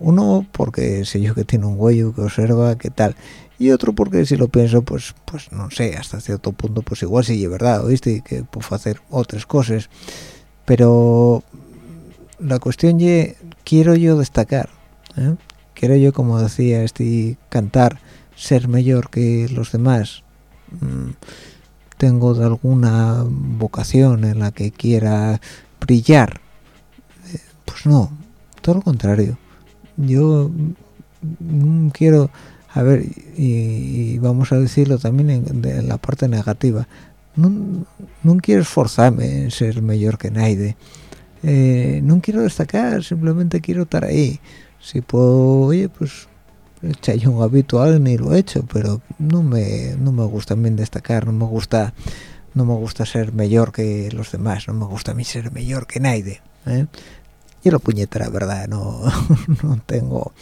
Uno porque sé yo que tiene un huello que observa que tal. Y otro porque si lo pienso pues pues no sé hasta cierto punto pues igual sí es verdad oíste que puedo hacer otras cosas. Pero la cuestión quiero yo destacar ¿eh? quiero yo como decía este cantar ser mayor que los demás. Mm, tengo alguna vocación en la que quiera brillar Eh, pues no todo lo contrario. Yo mm, quiero a ver y, y vamos a decirlo también en, de la parte negativa no, no quiero esforzarme en ser mejor que nadie eh, no quiero destacar simplemente quiero estar ahí. Si puedo oye pues echarle un habitual ni lo he hecho pero no me no me gusta mí destacar no me gusta no me gusta ser mejor que los demás no me gusta a mí ser mejor que nadie ¿eh? y lo puñetera verdad no no tengo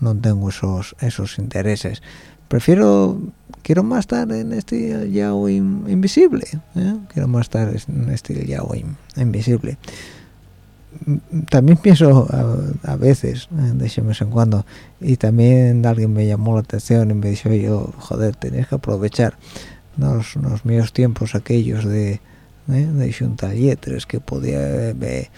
no tengo esos esos intereses prefiero quiero más estar en este yao in- invisible ¿eh? quiero más estar en este yao in- invisible también pienso a, veces eh, de vez en cuando y también alguien me llamó la atención y me dijo yo joder tenías que aprovechar los, los míos tiempos aquellos de eh, de xuntar letras que podía haberme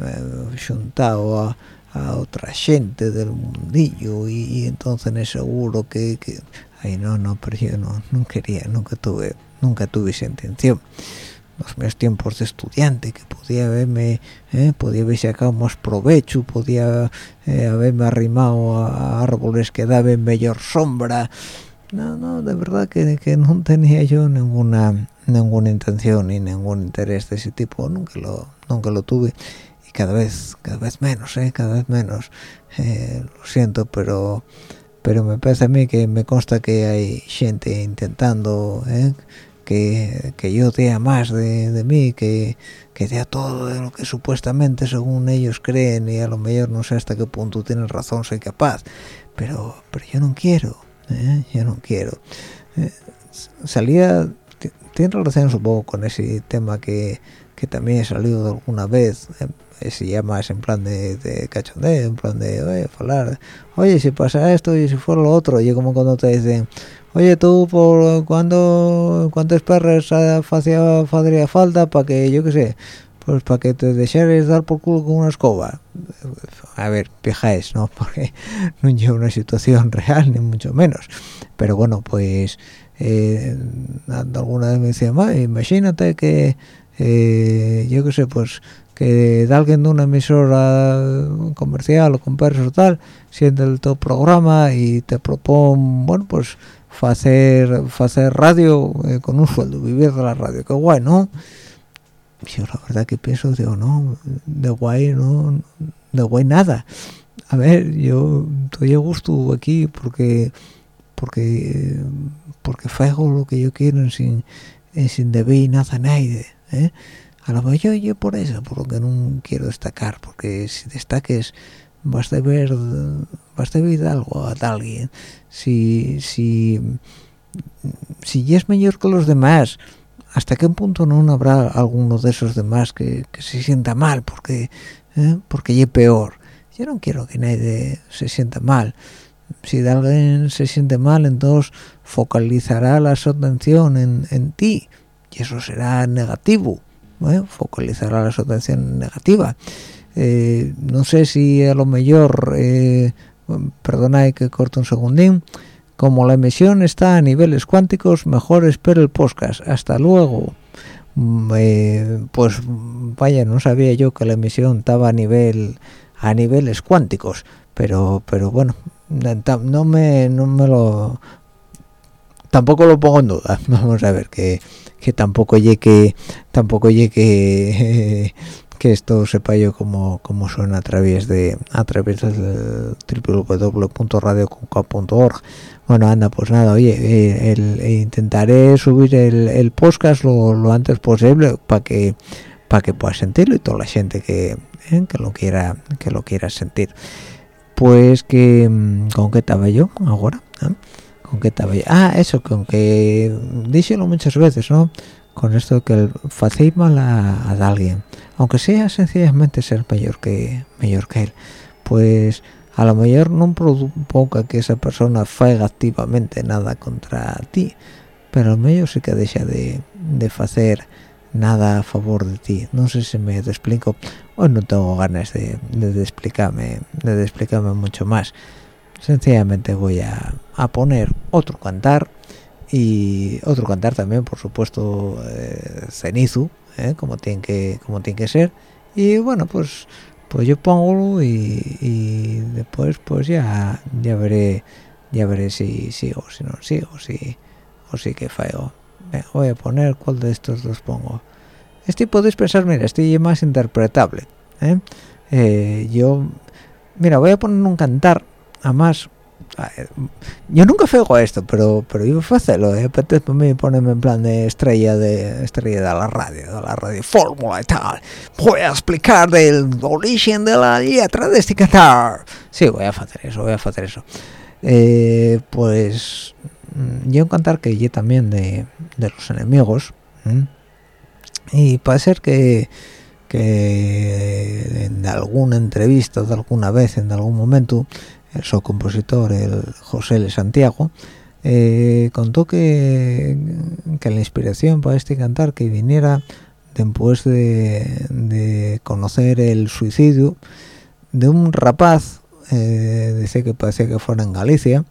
eh, xuntado a, a otra gente del mundillo y, y entonces es seguro que, que ay no no pero yo no, no quería nunca tuve nunca tuve esa intención los meus tiempos de estudiante que podía haberme eh, podía haber sacado más provecho podía eh, haberme arrimado a árboles que daban mayor sombra. No no de verdad que, que no tenía yo ninguna ninguna intención ni ningún interés de ese tipo. Nunca lo nunca lo tuve. Y cada vez cada vez menos eh cada vez menos. Eh, lo siento pero pero me parece a mí que me consta que hay gente intentando eh, que, que yo dé más de, de mí, que, que dé todo de lo que supuestamente según ellos creen y a lo mejor no sé hasta qué punto tienen razón, soy capaz, pero, pero yo no quiero, ¿eh? yo no quiero. Eh, salía, ti- tiene relación supongo con ese tema que, que también he salido alguna vez, eh, se llama es en plan de, de cachondeo, en plan de, oye, hablar, oye, si pasa esto y si fuera lo otro, y como cuando te dicen, oye, tú, por cuando, ¿cuántos perros hacía falta para que, yo qué sé, pues para que te dejares dar por culo con una escoba? A ver, fijáis, ¿no? Porque no lleva una situación real, ni mucho menos. Pero bueno, pues, eh, alguna vez me decía, "Ma, imagínate que, eh, yo qué sé, pues, que de alguien de una emisora comercial o con perros o tal siente el todo programa y te propone bueno pues hacer hacer radio eh, con un sueldo vivir de la radio. Qué guay no yo la verdad que pienso digo no de guay no de guay nada. A ver yo estoy a gusto aquí porque porque porque hago lo que yo quiero sin sin deber nada a nadie ¿eh? a lo mejor yo por eso por lo que no quiero destacar porque si destaques vas a ver vas ver algo a alguien. Si si si es mejor que los demás hasta qué punto no habrá alguno de esos demás que, se sienta mal porque ¿eh? porque es peor. Yo no quiero que nadie se sienta mal. Si de alguien se siente mal entonces focalizará la su atención en, en ti y eso será negativo ¿eh? focalizará la su atención negativa eh, no sé si a lo mejor eh, perdonad que corto un segundín. Como la emisión está a niveles cuánticos mejor espero el podcast. Hasta luego. Mm, eh, pues vaya no sabía yo que la emisión estaba a nivel a niveles cuánticos pero pero bueno no me no me lo tampoco lo pongo en duda. Vamos a ver que, que tampoco llegue tampoco llegue eh, que esto sepa yo cómo, cómo suena a través de a través del www.radioconca.org bueno anda pues nada oye eh, el, el, intentaré subir el, el podcast lo, antes posible para que para que pueda sentirlo y toda la gente que, eh, que lo quiera que lo quiera sentir. Pues que con qué estaba yo ahora ¿Eh? con qué estaba yo ah eso con que díselo muchas veces no con esto que el facéis mal a, a, alguien. Aunque sea sencillamente ser mayor que mayor que él. Pues a lo mejor no provoca que esa persona faiga activamente nada contra ti pero al medio sí que deja de, de hacer nada a favor de ti. No sé si me explico. Hoy no tengo ganas de, de, de explicarme de explicarme mucho más. Sencillamente voy a, a poner otro cantar y otro cantar también por supuesto eh, cenizo ¿eh? como tiene que como tiene que ser y bueno pues pues yo pongo y, después pues ya ya veré ya veré si sigo si no sigo si o si que Venga, voy a poner cuál de estos dos pongo este podéis pensar mira este es más interpretable ¿eh? Eh, yo mira voy a poner un cantar además eh, yo nunca fego esto pero pero yo hacerlo. Eh para mí ponerme en plan de estrella de estrella de la radio de la radio fórmula y tal. Voy a explicar del origen de la letra de este cantar. Sí voy a hacer eso voy a hacer eso. Eh, pues mm, yo un cantar que yo también de, de los enemigos ¿m? y puede ser que que en alguna entrevista de alguna vez en algún momento el su compositor el José L. Santiago eh, contó que, que la inspiración para este cantar que viniera después de, conocer el suicidio de un rapaz eh, dice que parecía que fuera en Galicia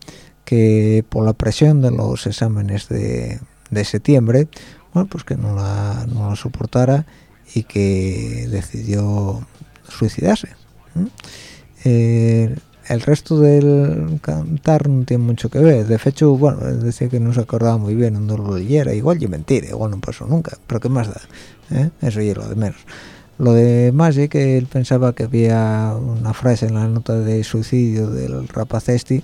que por la presión de los exámenes de, de septiembre bueno pues que no la, no la soportara y que decidió suicidarse el resto del cantar no tiene mucho que ver. De hecho bueno decía que no se acordaba muy bien donde lo leyera. Igual y mentira igual no pasó nunca pero qué más da ¿Eh? eso y lo de menos. Lo demás es que él pensaba que había una frase en la nota de suicidio del rapaz este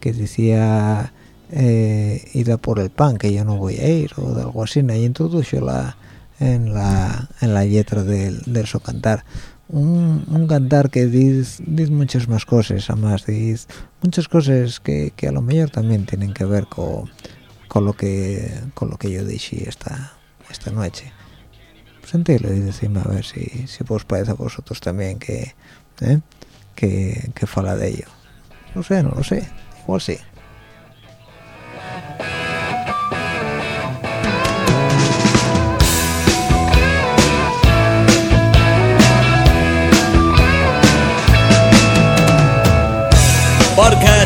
que decía eh, ir a por el pan que yo no voy a ir o de algo así. Y introdujo la en la en la letra del, del cantar un, un cantar que dice dice muchas más cosas además dice muchas cosas que, que a lo mejor también tienen que ver con, con lo que con lo que yo dije esta esta noche. Sentirlo y decirme a ver si, si os parece a vosotros también que ¿eh? que, que fala de ello. No sé no lo sé. Igual sí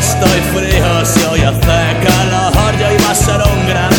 estoy frío si hoy hace calor Yo iba a ser un gran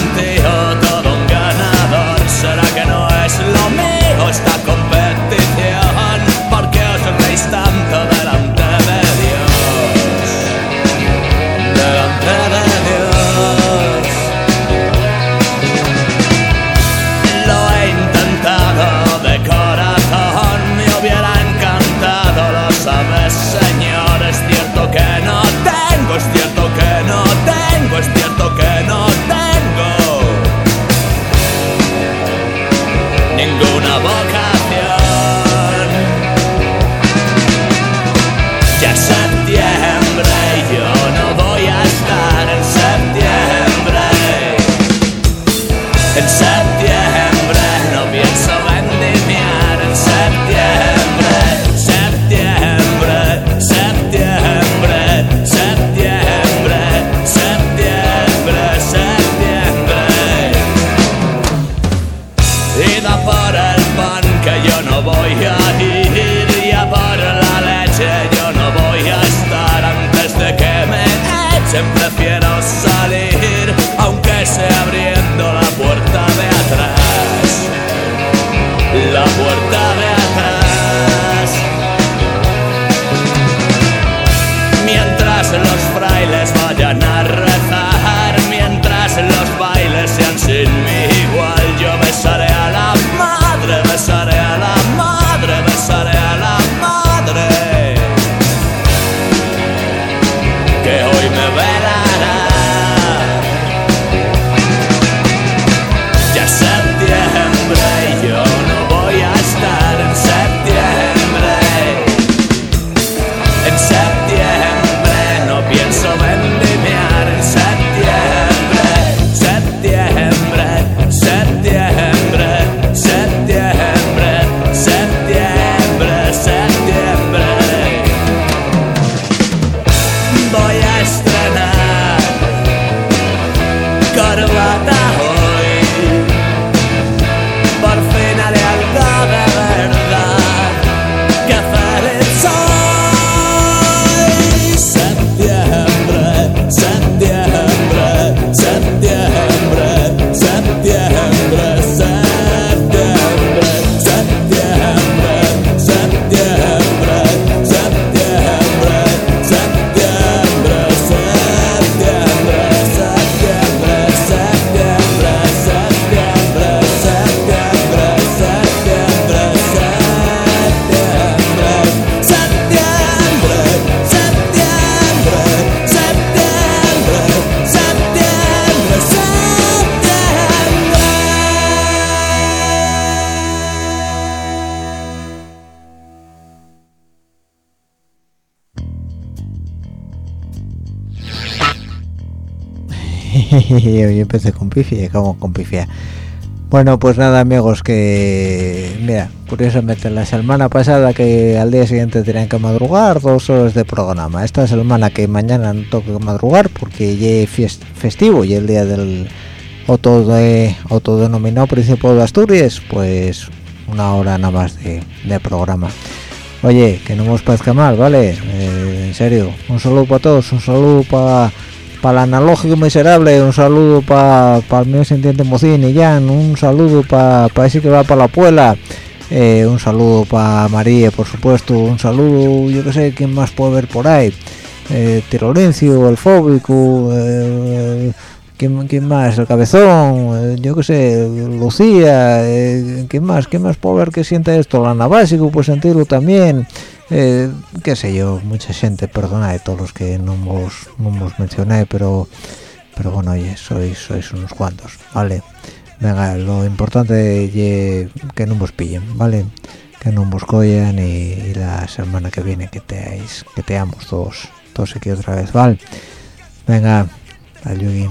Hoy empecé con pifia y acabo con pifia. Bueno, pues nada, amigos, que mira, curiosamente la semana pasada que al día siguiente tenían que madrugar dos horas de programa. Esta semana que mañana no tengo madrugar porque ya es festivo y el día del de, autodenominado Principado de Asturias, pues una hora nada más de, programa. Oye, que no nos parezca mal, ¿vale? Eh, en serio, un saludo para todos, un saludo para para el analógico miserable, un saludo para pa el mío sintiente mocín y Jan, un saludo para pa ese que va para la puela, eh, un saludo para María, por supuesto, un saludo, yo que sé, quién más puede ver por ahí, eh, Tirolencio, el Fóbico, eh, ¿quién, ¿quién, más? El Cabezón, eh, yo que sé, Lucía, eh, ¿quién más? ¿Quién más puede ver que sienta esto? Lana Básico, pues sentirlo también eh, qué sé yo, mucha gente, perdona de todos los que no hemos, no hemos mencionado, pero pero bueno, oye, sois, sois unos cuantos, ¿vale? Venga, lo importante que no nos pillen, ¿vale? Que no nos collan y, la semana que viene que teáis, que teamos todos, todos aquí otra vez, ¿vale? Venga, ayúdenme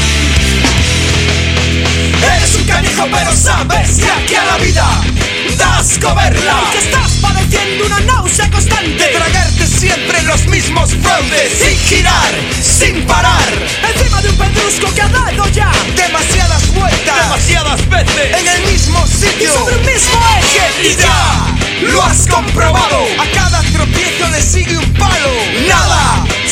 Eres un canijo pero sabes que aquí a la vida das coberla. Y que estás padeciendo una náusea constante. Tragarte siempre los mismos fraudes Sin girar, sin parar. Encima de un pedrusco que ha dado ya Demasiadas vueltas Demasiadas veces En el mismo sitio. Y sobre el mismo eje Y ya lo has comprobado. A cada tropiezo le sigue un palo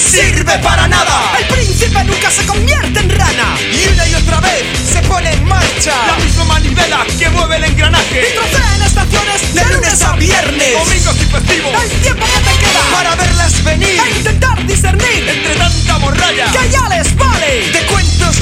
sirve para nada. El príncipe nunca se convierte en rana. Y una y otra vez se pone en marcha. La misma manivela que mueve el engranaje. Y en estaciones de lunes a viernes. Domingos y festivos. El tiempo que te queda Para verlas venir. E intentar discernir Entre tanta morralla. Que ya les vale. De cuentos